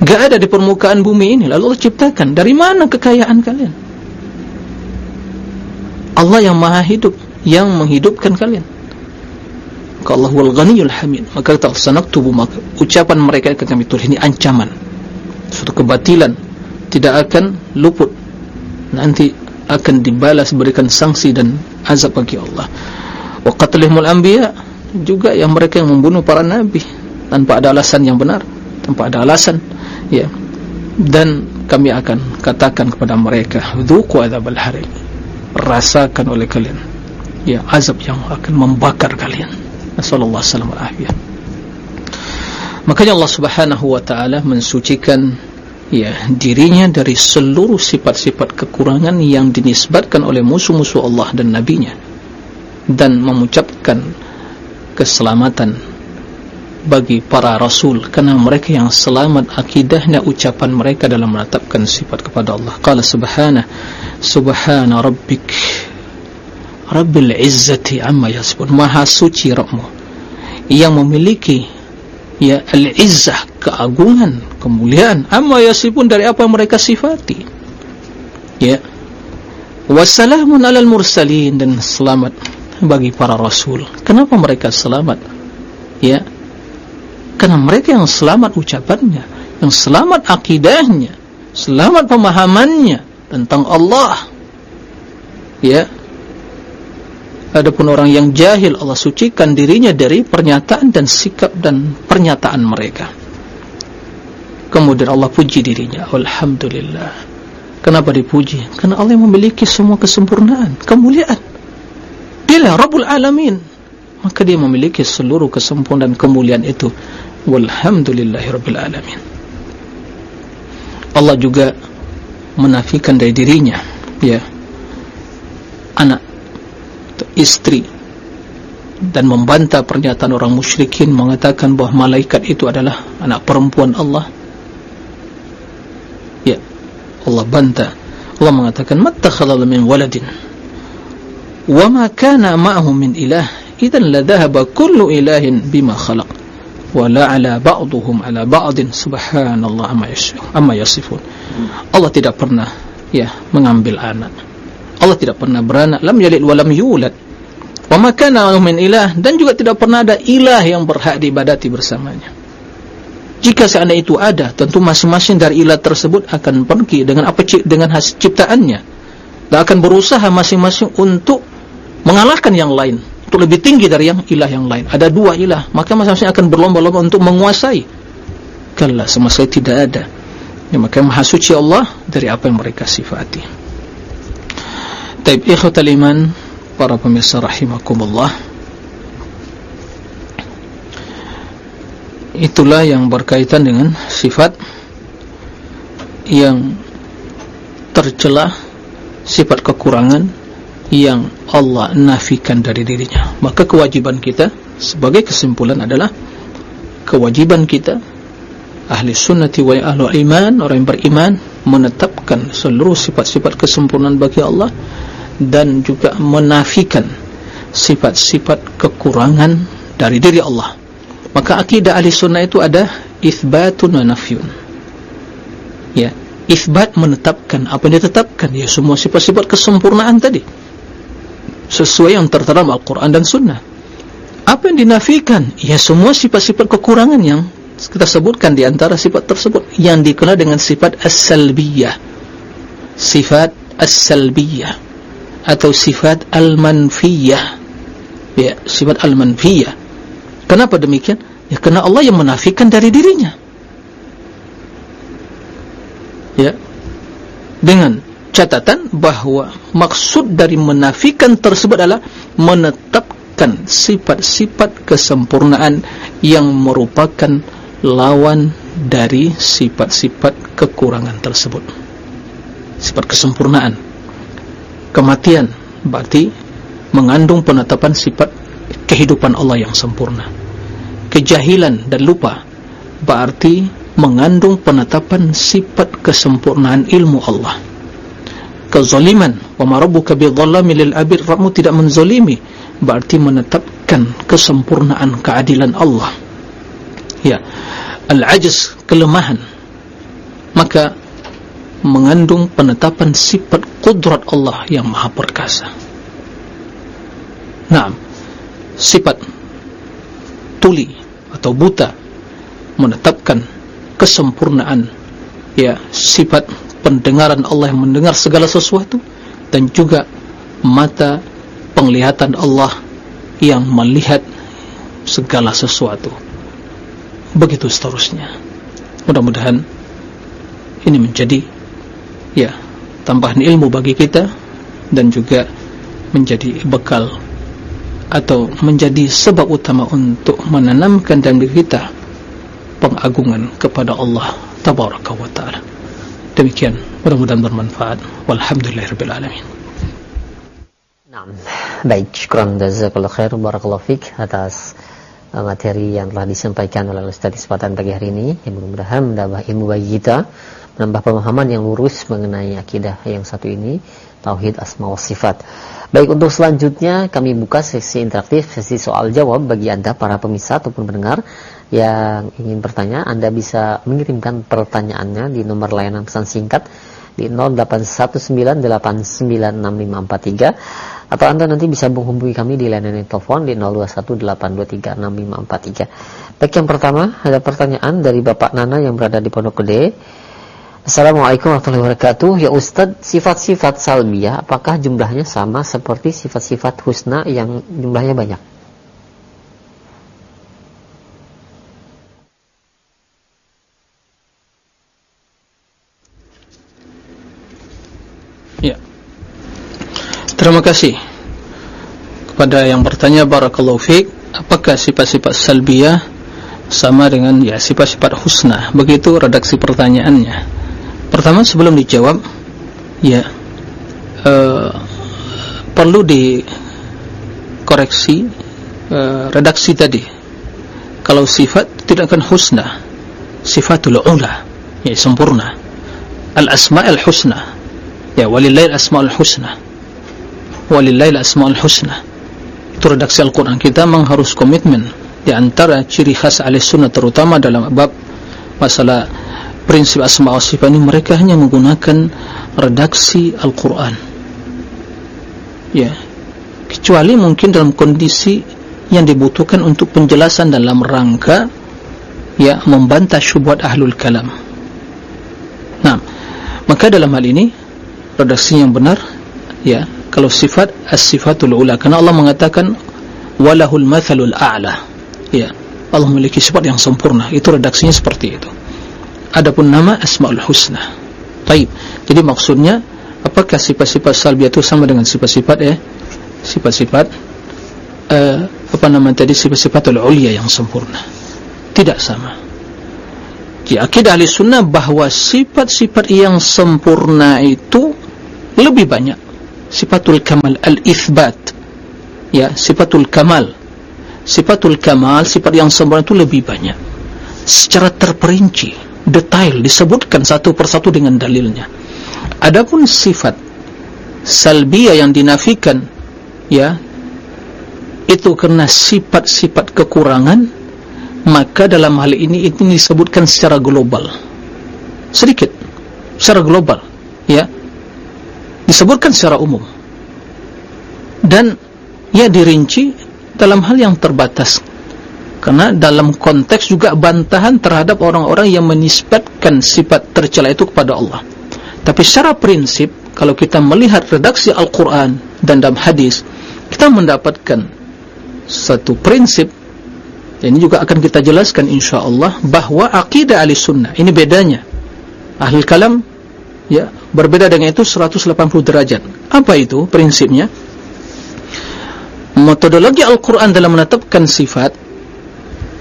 Enggak ada di permukaan bumi ini. Lalu Allah ciptakan. Dari mana kekayaan kalian? Allah yang Maha Hidup yang menghidupkan kalian. Allah wal ghaniyul hamid. Maka kata sanaktubu maka ucapan mereka akan kami tulis ini ancaman suatu kebatilan tidak akan luput nanti akan dibalas berikan sanksi dan azab bagi Allah wa qatlihimul anbiya juga yang mereka yang membunuh para nabi tanpa ada alasan yang benar tanpa ada alasan. Ya. Dan kami akan katakan kepada mereka dzuqu adzabal hari rasakan oleh kalian. Ya azab yang akan membakar kalian. Sallallahu alaihi wasallam Makanya Allah Subhanahu wa taala mensucikan ya dirinya dari seluruh sifat-sifat kekurangan yang dinisbatkan oleh musuh-musuh Allah dan nabinya. Dan mengucapkan keselamatan bagi para rasul karena mereka yang selamat akidahnya ucapan mereka dalam menetapkan sifat kepada Allah. Qala subhana subhana rabbik rabbil izzati amma yasifun. Maha suci rabbmu yang memiliki ya al-izzah keagungan kemuliaan. Amma yasifun dari apa mereka sifati. Ya. Wassalamun alal mursalin dan selamat bagi para rasul. Kenapa mereka selamat? Ya karena mereka yang selamat ucapannya yang selamat akidahnya selamat pemahamannya tentang Allah. Ya. Adapun orang yang jahil Allah sucikan dirinya dari pernyataan dan sikap dan pernyataan mereka. Kemudian Allah puji dirinya. Alhamdulillah. Kenapa dipuji? karena Allah memiliki semua kesempurnaan kemuliaan. Bila Rabbul Alamin maka dia memiliki seluruh kesempurnaan dan kemuliaan itu walhamdulillahirabbil alamin. Allah juga menafikan dari dirinya ya anak istri dan membantah pernyataan orang musyrikin mengatakan bahawa malaikat itu adalah anak perempuan Allah. Ya Allah bantah. Allah mengatakan mattakhadha min waladin wa ma kana ma'ahu min ilah. Idan la dhahaba kullu ilahin bima khalaq wa la ala ba'dhum ala ba'din subhanallah amma yasifun amma yasifun. Allah tidak pernah ya mengambil anak. Allah tidak pernah beranak lam yalid wa lam yulad. Wa ma kana min ilah dan juga tidak pernah ada ilah yang berhak diibadati bersamanya. Jika seandainya itu ada tentu masing-masing dari ilah tersebut akan pergi dengan apa dengan hasil ciptaannya. Dan akan berusaha masing-masing untuk mengalahkan yang lain untuk lebih tinggi dari yang ilah yang lain. Ada dua ilah, maka masing-masing akan berlomba-lomba untuk menguasai. Kalla sama sekali tidak ada. Ya, maka maha suci Allah dari apa yang mereka sifati. Taib ikhwatal iman, para pemirsa rahimakumullah. Itulah yang berkaitan dengan sifat yang tercelah, sifat kekurangan, yang Allah nafikan dari dirinya. Maka kewajiban kita sebagai kesimpulan adalah kewajiban kita ahli sunnati wa ahlu iman orang yang beriman menetapkan seluruh sifat-sifat kesempurnaan bagi Allah dan juga menafikan sifat-sifat kekurangan dari diri Allah. Maka akidah ahli sunnah itu ada ithbatun wa nafyun. Ya ithbat menetapkan apa yang ditetapkan. Ya semua sifat-sifat kesempurnaan tadi sesuai yang tertera Al-Quran dan Sunnah. Apa yang dinafikan? Ya semua sifat-sifat kekurangan yang kita sebutkan di antara sifat tersebut yang dikenal dengan sifat as-salbiyah. Sifat as-salbiyah atau sifat al-manfiyah. Ya, sifat al-manfiyah. Kenapa demikian? Ya karena Allah yang menafikan dari dirinya. Ya. Dengan catatan bahawa maksud dari menafikan tersebut adalah menetapkan sifat-sifat kesempurnaan yang merupakan lawan dari sifat-sifat kekurangan tersebut. Sifat kesempurnaan. Kematian berarti mengandung penetapan sifat kehidupan Allah yang sempurna. Kejahilan dan lupa berarti mengandung penetapan sifat kesempurnaan ilmu Allah kezaliman wa ma rabbuka bidzallami lil abid. Rabbmu tidak menzalimi. Berarti menetapkan kesempurnaan keadilan Allah. Ya. Al-ajz kelemahan. Maka mengandung penetapan sifat kudrat Allah yang maha perkasa. Nah sifat tuli atau buta menetapkan kesempurnaan ya sifat pendengaran Allah yang mendengar segala sesuatu dan juga mata penglihatan Allah yang melihat segala sesuatu. Begitu seterusnya. Mudah-mudahan ini menjadi ya tambahan ilmu bagi kita dan juga menjadi bekal atau menjadi sebab utama untuk menanamkan dalam diri kita pengagungan kepada Allah tabaraka wa ta'ala demikian mudah-mudahan bermanfaat. Walhamdulillahirabbil alamin. Naam. Baik syukran jazakallahu khair barakallahu fik atas uh, materi yang telah disampaikan oleh Ustaz di kesempatan pagi hari ini. Yang mudah-mudahan menambah ilmu bagi kita menambah pemahaman yang lurus mengenai akidah yang satu ini tauhid asma wa sifat. Baik untuk selanjutnya kami buka sesi interaktif sesi soal jawab bagi anda para pemirsa ataupun pendengar yang ingin bertanya, Anda bisa mengirimkan pertanyaannya di nomor layanan pesan singkat di 0819896543 atau Anda nanti bisa menghubungi kami di layanan telepon di 0218236543. Baik yang pertama ada pertanyaan dari Bapak Nana yang berada di Pondok Gede. Assalamualaikum warahmatullahi wabarakatuh. Ya Ustadz, sifat-sifat salbiyah apakah jumlahnya sama seperti sifat-sifat husna yang jumlahnya banyak? Terima kasih kepada yang bertanya barakallahu fiik, apakah sifat-sifat salbiyah sama dengan ya sifat-sifat husna? Begitu redaksi pertanyaannya. Pertama sebelum dijawab, ya uh, perlu dikoreksi uh, redaksi tadi. Kalau sifat tidak akan husna, sifatul ula, ya sempurna. Al asma'ul husna ya walillahi asmaul husna walillahi asmaul husna. Itu redaksi Al-Quran. Kita memang harus komitmen di antara ciri khas ahli sunnah terutama dalam bab masalah prinsip asma wa sifat ini mereka hanya menggunakan redaksi Al-Quran. Ya. Kecuali mungkin dalam kondisi yang dibutuhkan untuk penjelasan dalam rangka ya membantah syubhat ahlul kalam. Nah maka dalam hal ini redaksi yang benar ya kalau sifat as-sifatul ula. Karena Allah mengatakan walahul mathalul a'la. Ya. Allah memiliki sifat yang sempurna. Itu redaksinya seperti itu. Adapun nama asmaul husna. Baik jadi maksudnya apakah sifat-sifat salbiah itu sama dengan sifat-sifat ya sifat-sifat uh, apa nama tadi sifat-sifatul ulia yang sempurna? Tidak sama. Di akidah ahli sunnah bahawa sifat-sifat yang sempurna itu lebih banyak sifatul kamal al-ithbat. Ya sifatul kamal. Sifatul kamal sifat yang sempurna itu lebih banyak. Secara terperinci detail disebutkan satu persatu dengan dalilnya. Adapun sifat salbiyah yang dinafikan ya itu karena sifat-sifat kekurangan maka dalam hal ini itu disebutkan secara global. Sedikit secara global ya disebutkan secara umum. Dan ia dirinci dalam hal yang terbatas. Karena dalam konteks juga bantahan terhadap orang-orang yang menisbatkan sifat tercela itu kepada Allah. Tapi secara prinsip kalau kita melihat redaksi Al-Quran dan dalam hadis kita mendapatkan satu prinsip. Ini juga akan kita jelaskan insyaAllah bahawa akidah ahli sunnah ini bedanya. Ahli kalam ya berbeda dengan itu 180 derajat. Apa itu prinsipnya? Metodologi Al-Quran dalam menetapkan sifat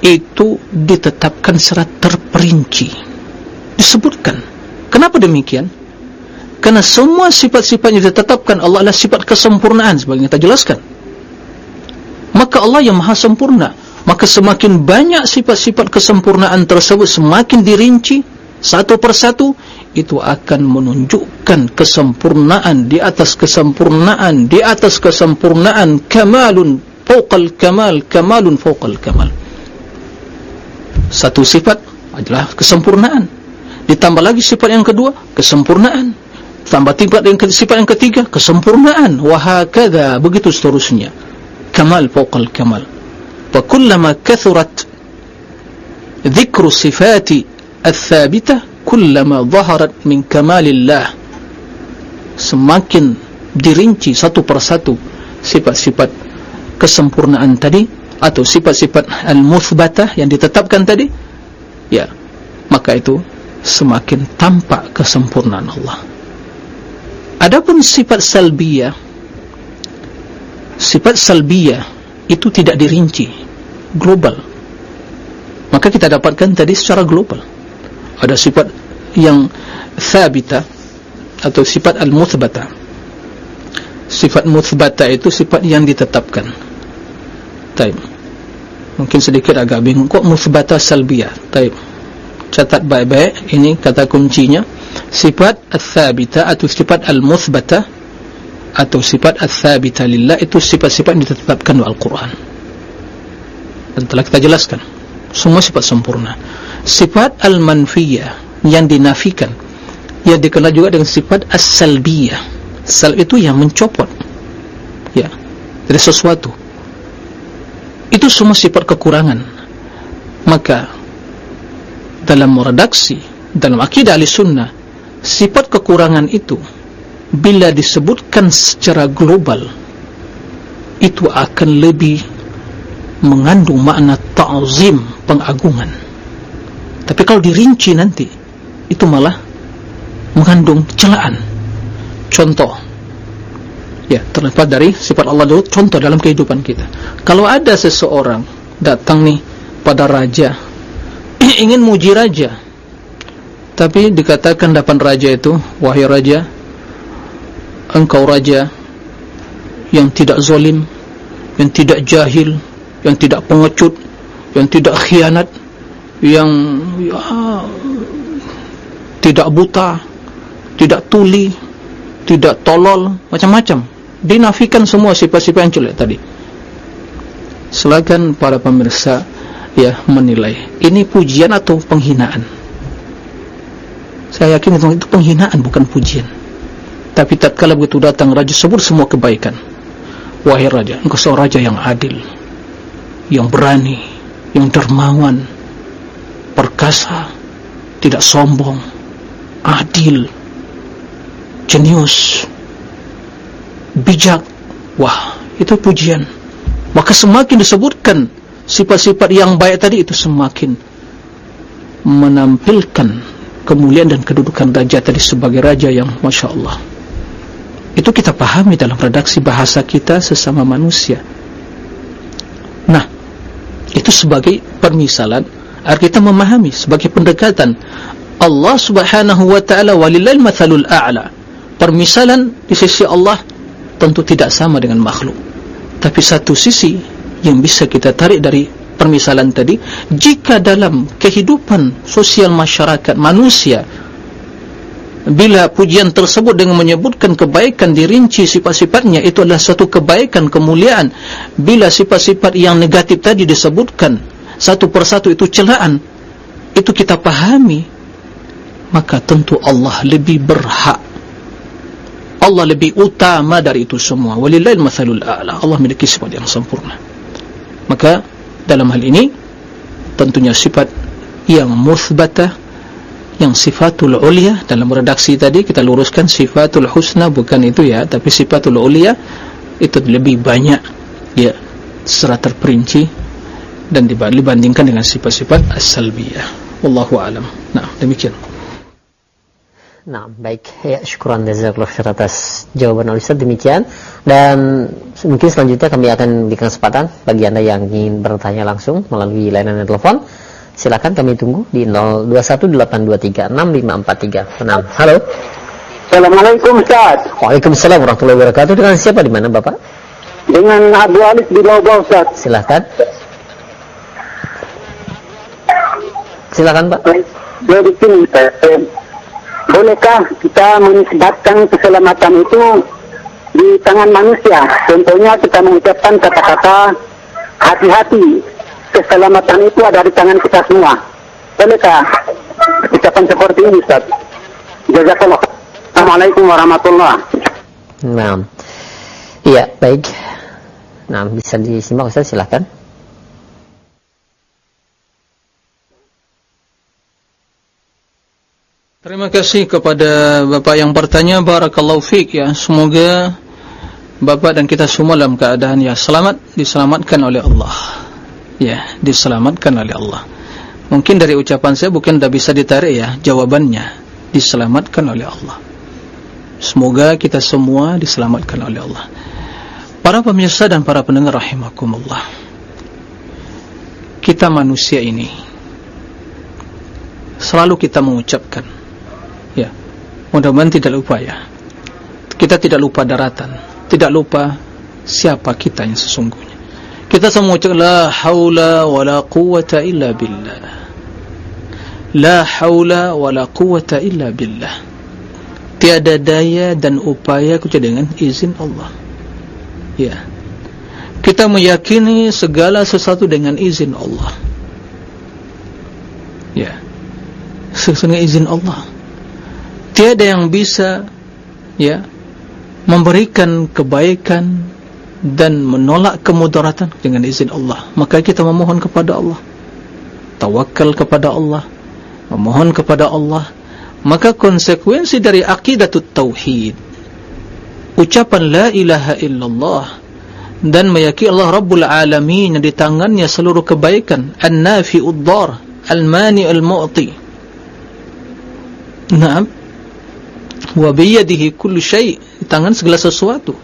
itu ditetapkan secara terperinci. Disebutkan. Kenapa demikian? Karena semua sifat-sifat yang ditetapkan Allah adalah sifat kesempurnaan sebagaimana kita jelaskan. Maka Allah yang maha sempurna. Maka semakin banyak sifat-sifat kesempurnaan tersebut semakin dirinci satu persatu itu akan menunjukkan kesempurnaan di atas kesempurnaan di atas kesempurnaan. Kamalun fawqal kamal kamalun fawqal kamal. Satu sifat adalah kesempurnaan. Ditambah lagi sifat yang kedua kesempurnaan. Tambah yang ketiga, sifat yang ketiga kesempurnaan. Wahakadha begitu seterusnya. Kamal fawqal kamal. Wa kullama kathurat dhikru sifati al-thabitah kullama zaharat min kamalillah. Semakin dirinci satu persatu sifat-sifat kesempurnaan tadi atau sifat-sifat al-muthbatah yang ditetapkan tadi ya maka itu semakin tampak kesempurnaan Allah. Adapun sifat salbiyah sifat salbiyah itu tidak dirinci global. Maka kita dapatkan tadi secara global ada sifat yang thabita atau sifat al-muthbata. Sifat muthbata itu sifat yang ditetapkan. Taib. Mungkin sedikit agak bingung. Kok muthbata salbiyah? Taib. Catat baik-baik. Ini kata kuncinya. Sifat al-thabita atau sifat al-muthbata atau sifat al-thabita lillah itu sifat-sifat yang ditetapkan oleh Al-Quran. Dan telah kita jelaskan. Semua sifat sempurna sifat al-manfiyah yang dinafikan. Yang dikenal juga dengan sifat as-salbiyah. Salb itu yang mencopot. Ya dari sesuatu. Itu semua sifat kekurangan. Maka dalam redaksi dalam akidah ahli sunnah sifat kekurangan itu bila disebutkan secara global itu akan lebih mengandung makna ta'zim pengagungan tapi kalau dirinci nanti itu malah mengandung celaan. Contoh ya terlepas dari sifat Allah dulu contoh dalam kehidupan kita. Kalau ada seseorang datang nih pada raja ingin muji raja tapi dikatakan depan raja itu wahai raja engkau raja yang tidak zalim yang tidak jahil yang tidak pengecut yang tidak khianat yang ya, tidak buta tidak tuli tidak tolol macam-macam. Dinafikan semua sifat-sifat yang jelek tadi. Silakan para pemirsa ya menilai. Ini pujian atau penghinaan? Saya yakin itu, itu penghinaan bukan pujian. Tapi tatkala begitu datang raja sebut semua kebaikan. Wahai raja engkau seorang raja yang adil yang berani yang dermawan perkasa tidak sombong adil jenius bijak. Wah itu pujian. Maka semakin disebutkan sifat-sifat yang baik tadi itu semakin menampilkan kemuliaan dan kedudukan raja tadi sebagai raja yang Masya Allah. Itu kita pahami dalam redaksi bahasa kita sesama manusia. Nah itu sebagai permisalan agar kita memahami sebagai pendekatan. Allah subhanahu wa ta'ala walilal mathalul a'la. Permisalan di sisi Allah tentu tidak sama dengan makhluk. Tapi satu sisi yang bisa kita tarik dari permisalan tadi jika dalam kehidupan sosial masyarakat manusia bila pujian tersebut dengan menyebutkan kebaikan dirinci sifat-sifatnya itu adalah satu kebaikan kemuliaan. Bila sifat-sifat yang negatif tadi disebutkan satu persatu itu celaan. Itu kita pahami. Maka tentu Allah lebih berhak. Allah lebih utama dari itu semua. Walillahil mathalul a'la. Allah memiliki sifat yang sempurna. Maka dalam hal ini tentunya sifat yang musbatah yang sifatul ulia dalam redaksi tadi kita luruskan sifatul husna bukan itu ya tapi sifatul ulia itu lebih banyak. Ya secara terperinci dan dibandingkan dengan sifat-sifat as-salbiyah wallahu alam nah demikian Nah, baik. Ya, syukuran jazakallahu khair atas jawaban Ustaz demikian. Dan mungkin selanjutnya kami akan berikan kesempatan bagi Anda yang ingin bertanya langsung melalui layanan telepon. Silakan kami tunggu di 0218236543. Tenang. Halo. Assalamualaikum Ustaz. Waalaikumsalam warahmatullahi wabarakatuh. Dengan siapa di mana Bapak? Dengan Abu Alif di Bawah Ustaz. Silakan. Silakan Pak. Jadi sini bolehkah kita menisbatkan keselamatan itu di tangan manusia? Contohnya kita mengucapkan kata-kata hati-hati. Keselamatan itu ada di tangan kita semua. Bolehkah ucapan seperti ini Ustaz? Jazakallah. Assalamualaikum warahmatullahi Nah, iya baik. Nah, bisa disimak Ustaz silakan. Terima kasih kepada Bapak yang bertanya. Barakallahu fiqh ya. Semoga Bapak dan kita semua dalam keadaan ya selamat Diselamatkan oleh Allah. Ya diselamatkan oleh Allah. Mungkin dari ucapan saya bukan tak bisa ditarik ya Jawabannya. Diselamatkan oleh Allah. Semoga kita semua diselamatkan oleh Allah. Para pemirsa dan para pendengar rahimakumullah. Kita manusia ini Selalu kita mengucapkan mudah-mudahan tidak lupa ya. Kita tidak lupa daratan. Tidak lupa siapa kita yang sesungguhnya. Kita semua ucap la haula wa la quwata illa billah. La haula wa la quwata illa billah. Tiada daya dan upaya kecuali dengan izin Allah. Ya. Kita meyakini segala sesuatu dengan izin Allah. Ya. Sesuai izin Allah tiada yang bisa ya memberikan kebaikan dan menolak kemudaratan dengan izin Allah. Maka kita memohon kepada Allah. Tawakal kepada Allah. Memohon kepada Allah. Maka konsekuensi dari akidatut tauhid ucapan la ilaha illallah dan meyakini Allah Rabbul Alamin di tangannya seluruh kebaikan an-nafi'ud dar al-mani'ul mu'ti. Na'am wa biyadihi kullu syai' tangan segala sesuatu.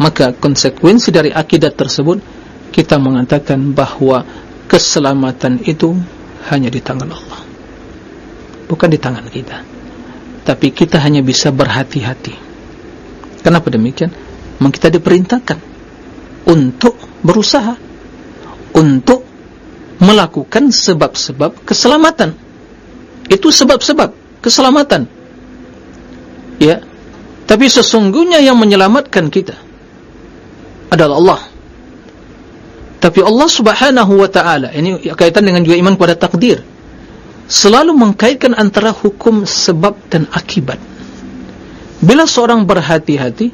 Maka konsekuensi dari akidat tersebut kita mengatakan bahawa keselamatan itu hanya di tangan Allah. Bukan di tangan kita. Tapi kita hanya bisa berhati-hati. Kenapa demikian? memang kita diperintahkan untuk berusaha untuk melakukan sebab-sebab keselamatan. Itu sebab-sebab keselamatan ya tapi sesungguhnya yang menyelamatkan kita adalah Allah. Tapi Allah subhanahu wa ta'ala, ini kaitan dengan juga iman kepada takdir, selalu mengkaitkan antara hukum sebab dan akibat. Bila seorang berhati-hati,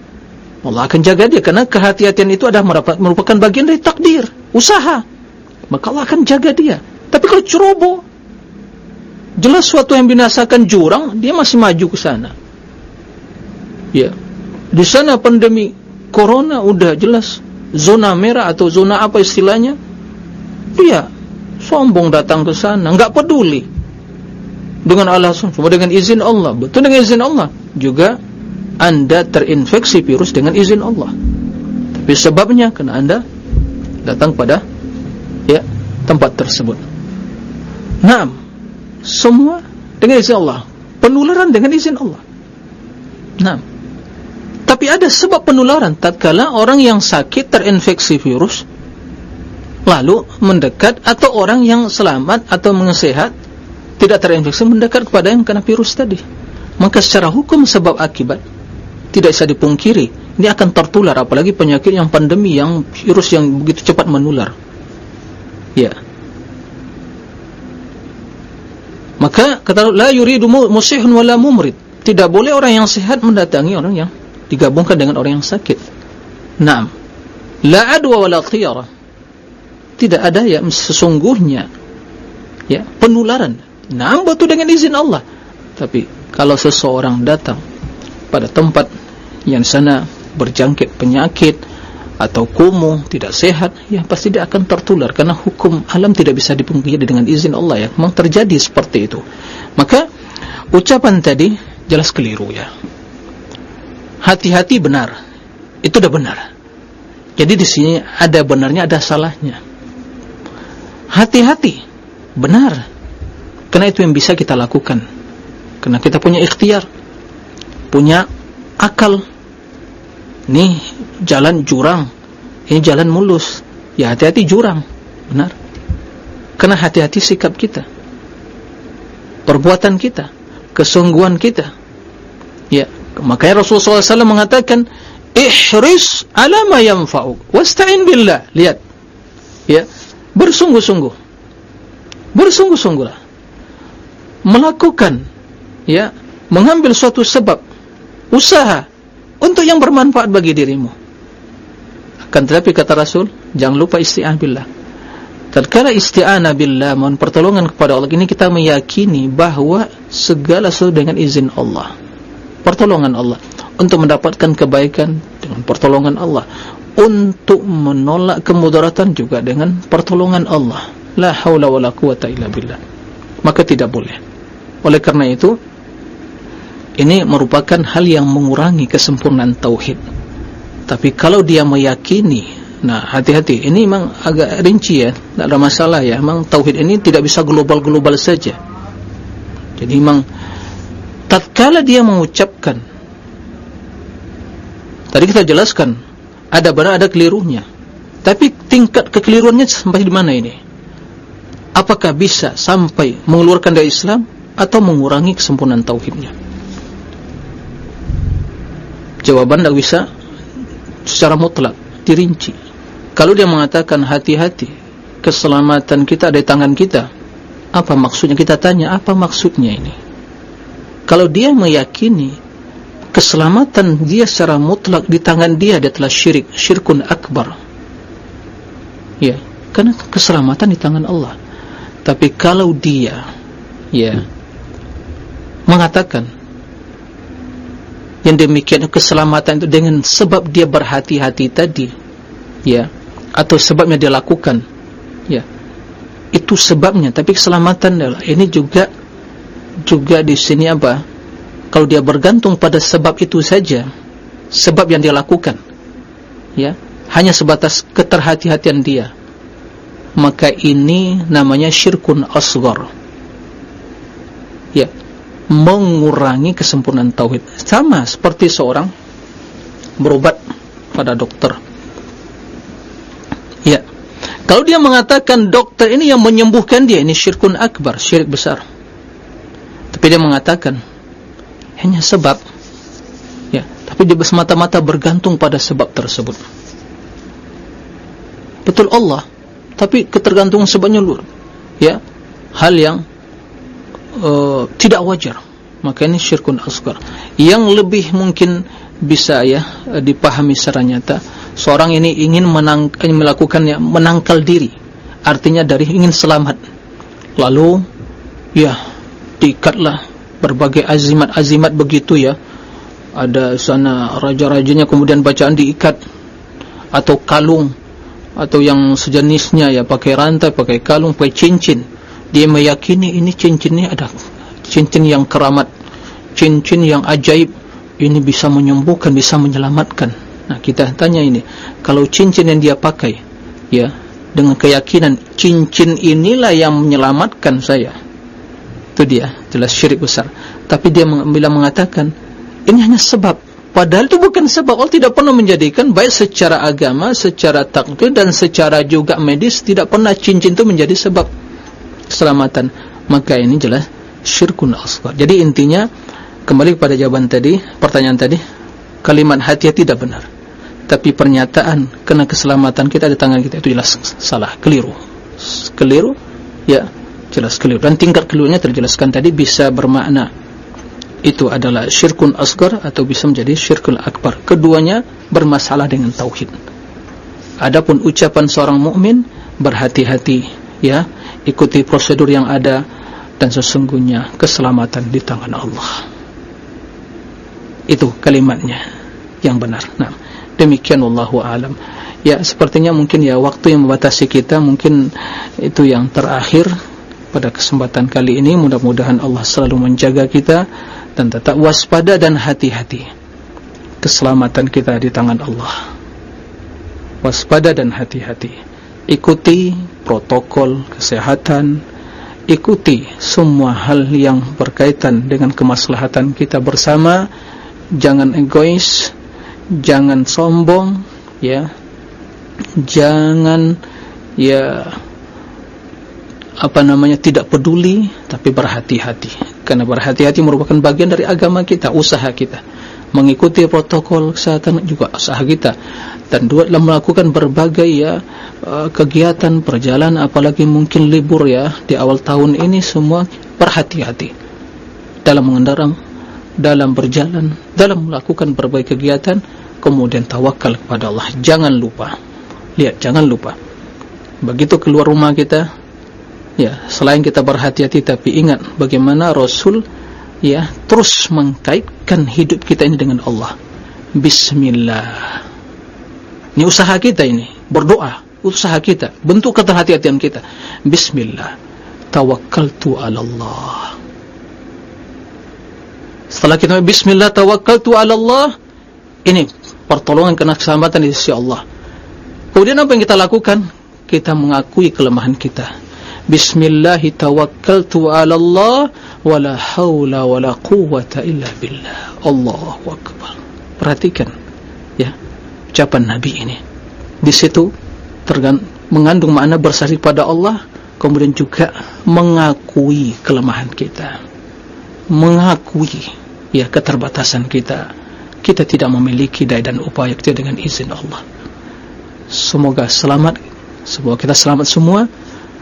Allah akan jaga dia, karena kehati-hatian itu adalah merupakan bagian dari takdir, usaha. Maka Allah akan jaga dia. Tapi kalau ceroboh, jelas suatu yang binasakan jurang, dia masih maju ke sana. Ya, di sana pandemi corona udah jelas. Zona merah atau zona apa istilahnya? Dia sombong datang ke sana. Enggak peduli. Dengan alasan cuma dengan izin Allah. Betul dengan izin Allah? Juga anda terinfeksi virus dengan izin Allah. Tapi sebabnya kena anda datang pada ya tempat tersebut. Nah semua dengan izin Allah. Penularan dengan izin Allah. Nah tapi ada sebab penularan tatkala orang yang sakit terinfeksi virus lalu mendekat atau orang yang selamat atau mengesehat tidak terinfeksi mendekat kepada yang kena virus tadi. Maka secara hukum sebab akibat tidak bisa dipungkiri ini akan tertular apalagi penyakit yang pandemi yang virus yang begitu cepat menular. Ya. Maka kata la yuridu musihun wala mumrid. Tidak boleh orang yang sehat mendatangi orang yang digabungkan dengan orang yang sakit. Naam. La adwa wala khiyara. Tidak ada ya sesungguhnya ya penularan. Naam betul dengan izin Allah. Tapi kalau seseorang datang pada tempat yang sana berjangkit penyakit atau kumuh, tidak sehat, ya pasti dia akan tertular karena hukum alam tidak bisa dipungkiri dengan izin Allah ya. Memang terjadi seperti itu. Maka ucapan tadi jelas keliru ya hati-hati benar. Itu sudah benar. Jadi di sini ada benarnya ada salahnya. Hati-hati. Benar. Karena itu yang bisa kita lakukan. Karena kita punya ikhtiar. Punya akal. Nih jalan jurang. Ini jalan mulus. Ya hati-hati jurang. Benar. Karena hati-hati sikap kita. Perbuatan kita. Kesungguhan kita. Ya Makanya Rasulullah SAW mengatakan, ihris ala ma yanfa'uk, wasta'in billah. Lihat, ya, bersungguh-sungguh, bersungguh-sungguhlah, melakukan, ya, mengambil suatu sebab, usaha untuk yang bermanfaat bagi dirimu. Akan tetapi kata Rasul, jangan lupa isti'an billah. Tatkala isti'anah billah, mohon pertolongan kepada Allah, ini kita meyakini bahawa segala sesuatu dengan izin Allah pertolongan Allah. Untuk mendapatkan kebaikan dengan pertolongan Allah. Untuk menolak kemudaratan juga dengan pertolongan Allah. La haula wala quwata illa billah. Maka tidak boleh. Oleh karena itu ini merupakan hal yang mengurangi kesempurnaan tauhid. Tapi kalau dia meyakini nah hati-hati. Ini memang agak rinci ya. Tidak ada masalah ya. Memang tauhid ini tidak bisa global-global saja. Jadi memang tatkala dia mengucapkan tadi kita jelaskan ada benar ada kelirunya. Tapi tingkat kekeliruannya sampai di mana ini? Apakah bisa sampai mengeluarkan dari Islam atau mengurangi kesempurnaan tauhidnya? Jawaban tidak bisa secara mutlak dirinci. Kalau dia mengatakan hati-hati keselamatan kita ada di tangan kita apa maksudnya kita tanya apa maksudnya ini kalau dia meyakini keselamatan dia secara mutlak di tangan dia dia telah syirik. Syirkun akbar. Ya karena keselamatan di tangan Allah. Tapi kalau dia ya mengatakan yang demikian keselamatan itu dengan sebab dia berhati-hati tadi ya atau sebabnya dia lakukan ya itu sebabnya. Tapi keselamatan adalah ini juga juga di sini apa? Kalau dia bergantung pada sebab itu saja sebab yang dia lakukan ya hanya sebatas keterhati-hatian dia maka ini namanya syirkun asgar ya mengurangi kesempurnaan tauhid. Sama seperti seorang berobat pada dokter ya. Kalau dia mengatakan dokter ini yang menyembuhkan dia ini syirkun akbar syirik besar tapi dia mengatakan hanya sebab. Ya tapi dia semata-mata bergantung pada sebab tersebut. Betul Allah tapi ketergantungan sebabnya luar. Ya hal yang uh, tidak wajar. Maka ini syirkun asgar yang lebih mungkin bisa ya dipahami secara nyata seorang ini ingin menang, melakukan ya, menangkal diri. Artinya dari ingin selamat. Lalu ya diikatlah berbagai azimat-azimat begitu ya. Ada sana raja-rajanya kemudian bacaan diikat atau kalung atau yang sejenisnya ya pakai rantai, pakai kalung, pakai cincin. Dia meyakini ini cincin ini ada cincin yang keramat cincin yang ajaib. Ini bisa menyembuhkan, bisa menyelamatkan. Nah kita tanya ini kalau cincin yang dia pakai ya dengan keyakinan cincin inilah yang menyelamatkan saya itu dia. Jelas syirik besar. Tapi dia bila mengatakan ini hanya sebab. Padahal itu bukan sebab. Allah tidak pernah menjadikan baik secara agama secara takdir dan secara juga medis tidak pernah cincin itu menjadi sebab keselamatan. Maka ini jelas syirkun asghar. Jadi intinya kembali kepada jawaban tadi pertanyaan tadi kalimat hati tidak benar. Tapi pernyataan kena keselamatan kita di tangan kita itu jelas salah. Keliru. Keliru ya jelas keliru dan tingkat kelirunya terjelaskan tadi bisa bermakna itu adalah syirkun asgar atau bisa menjadi syirkul akbar. Keduanya bermasalah dengan tauhid. Adapun ucapan seorang mukmin berhati-hati ya ikuti prosedur yang ada dan sesungguhnya keselamatan di tangan Allah. Itu kalimatnya yang benar. Nah demikian wallahu alam. Ya sepertinya mungkin ya waktu yang membatasi kita mungkin itu yang terakhir pada kesempatan kali ini mudah-mudahan Allah selalu menjaga kita dan tetap waspada dan hati-hati keselamatan kita di tangan Allah. Waspada dan hati-hati. Ikuti protokol kesehatan ikuti semua hal yang berkaitan dengan kemaslahatan kita bersama. Jangan egois jangan sombong ya. Jangan ya apa namanya tidak peduli tapi berhati-hati. Karena berhati-hati merupakan bagian dari agama kita usaha kita. Mengikuti protokol kesehatan juga usaha kita. Dan dua dalam melakukan berbagai ya uh, kegiatan perjalanan apalagi mungkin libur ya di awal tahun ini semua berhati-hati. Dalam mengendarang dalam berjalan dalam melakukan berbagai kegiatan kemudian tawakal kepada Allah. Jangan lupa. Lihat jangan lupa. Begitu keluar rumah kita ya selain kita berhati-hati tapi ingat bagaimana Rasul ya terus mengkaitkan hidup kita ini dengan Allah. Bismillah. Ini usaha kita ini berdoa usaha kita bentuk keterhati-hatian kita. Bismillah. Tawakkaltu ala Allah setelah kita Bismillah tawakkaltu ala Allah ini pertolongan kena keselamatan di sisi Allah. Kemudian apa yang kita lakukan? Kita mengakui kelemahan kita Bismillahi tawakkaltu ala Allah wa la hawla wa la quwwata illa billah. Allahu akbar. Perhatikan ya ucapan Nabi ini. Di situ mengandung makna bersari pada Allah kemudian juga mengakui kelemahan kita. Mengakui ya keterbatasan kita. Kita tidak memiliki daya dan upaya kita dengan izin Allah. Semoga selamat. Semoga kita selamat semua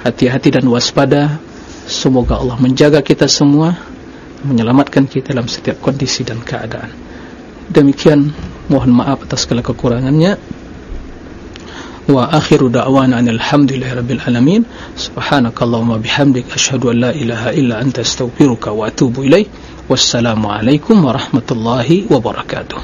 hati-hati dan waspada. Semoga Allah menjaga kita semua menyelamatkan kita dalam setiap kondisi dan keadaan. Demikian mohon maaf atas segala kekurangannya. Wa akhiru da'wana alhamdulillahi rabbil alamin. Subhanakallahumma bihamdik ashhadu an la ilaha illa anta astaghfiruka wa atubu ilaik wassalamu alaikum warahmatullahi wabarakatuh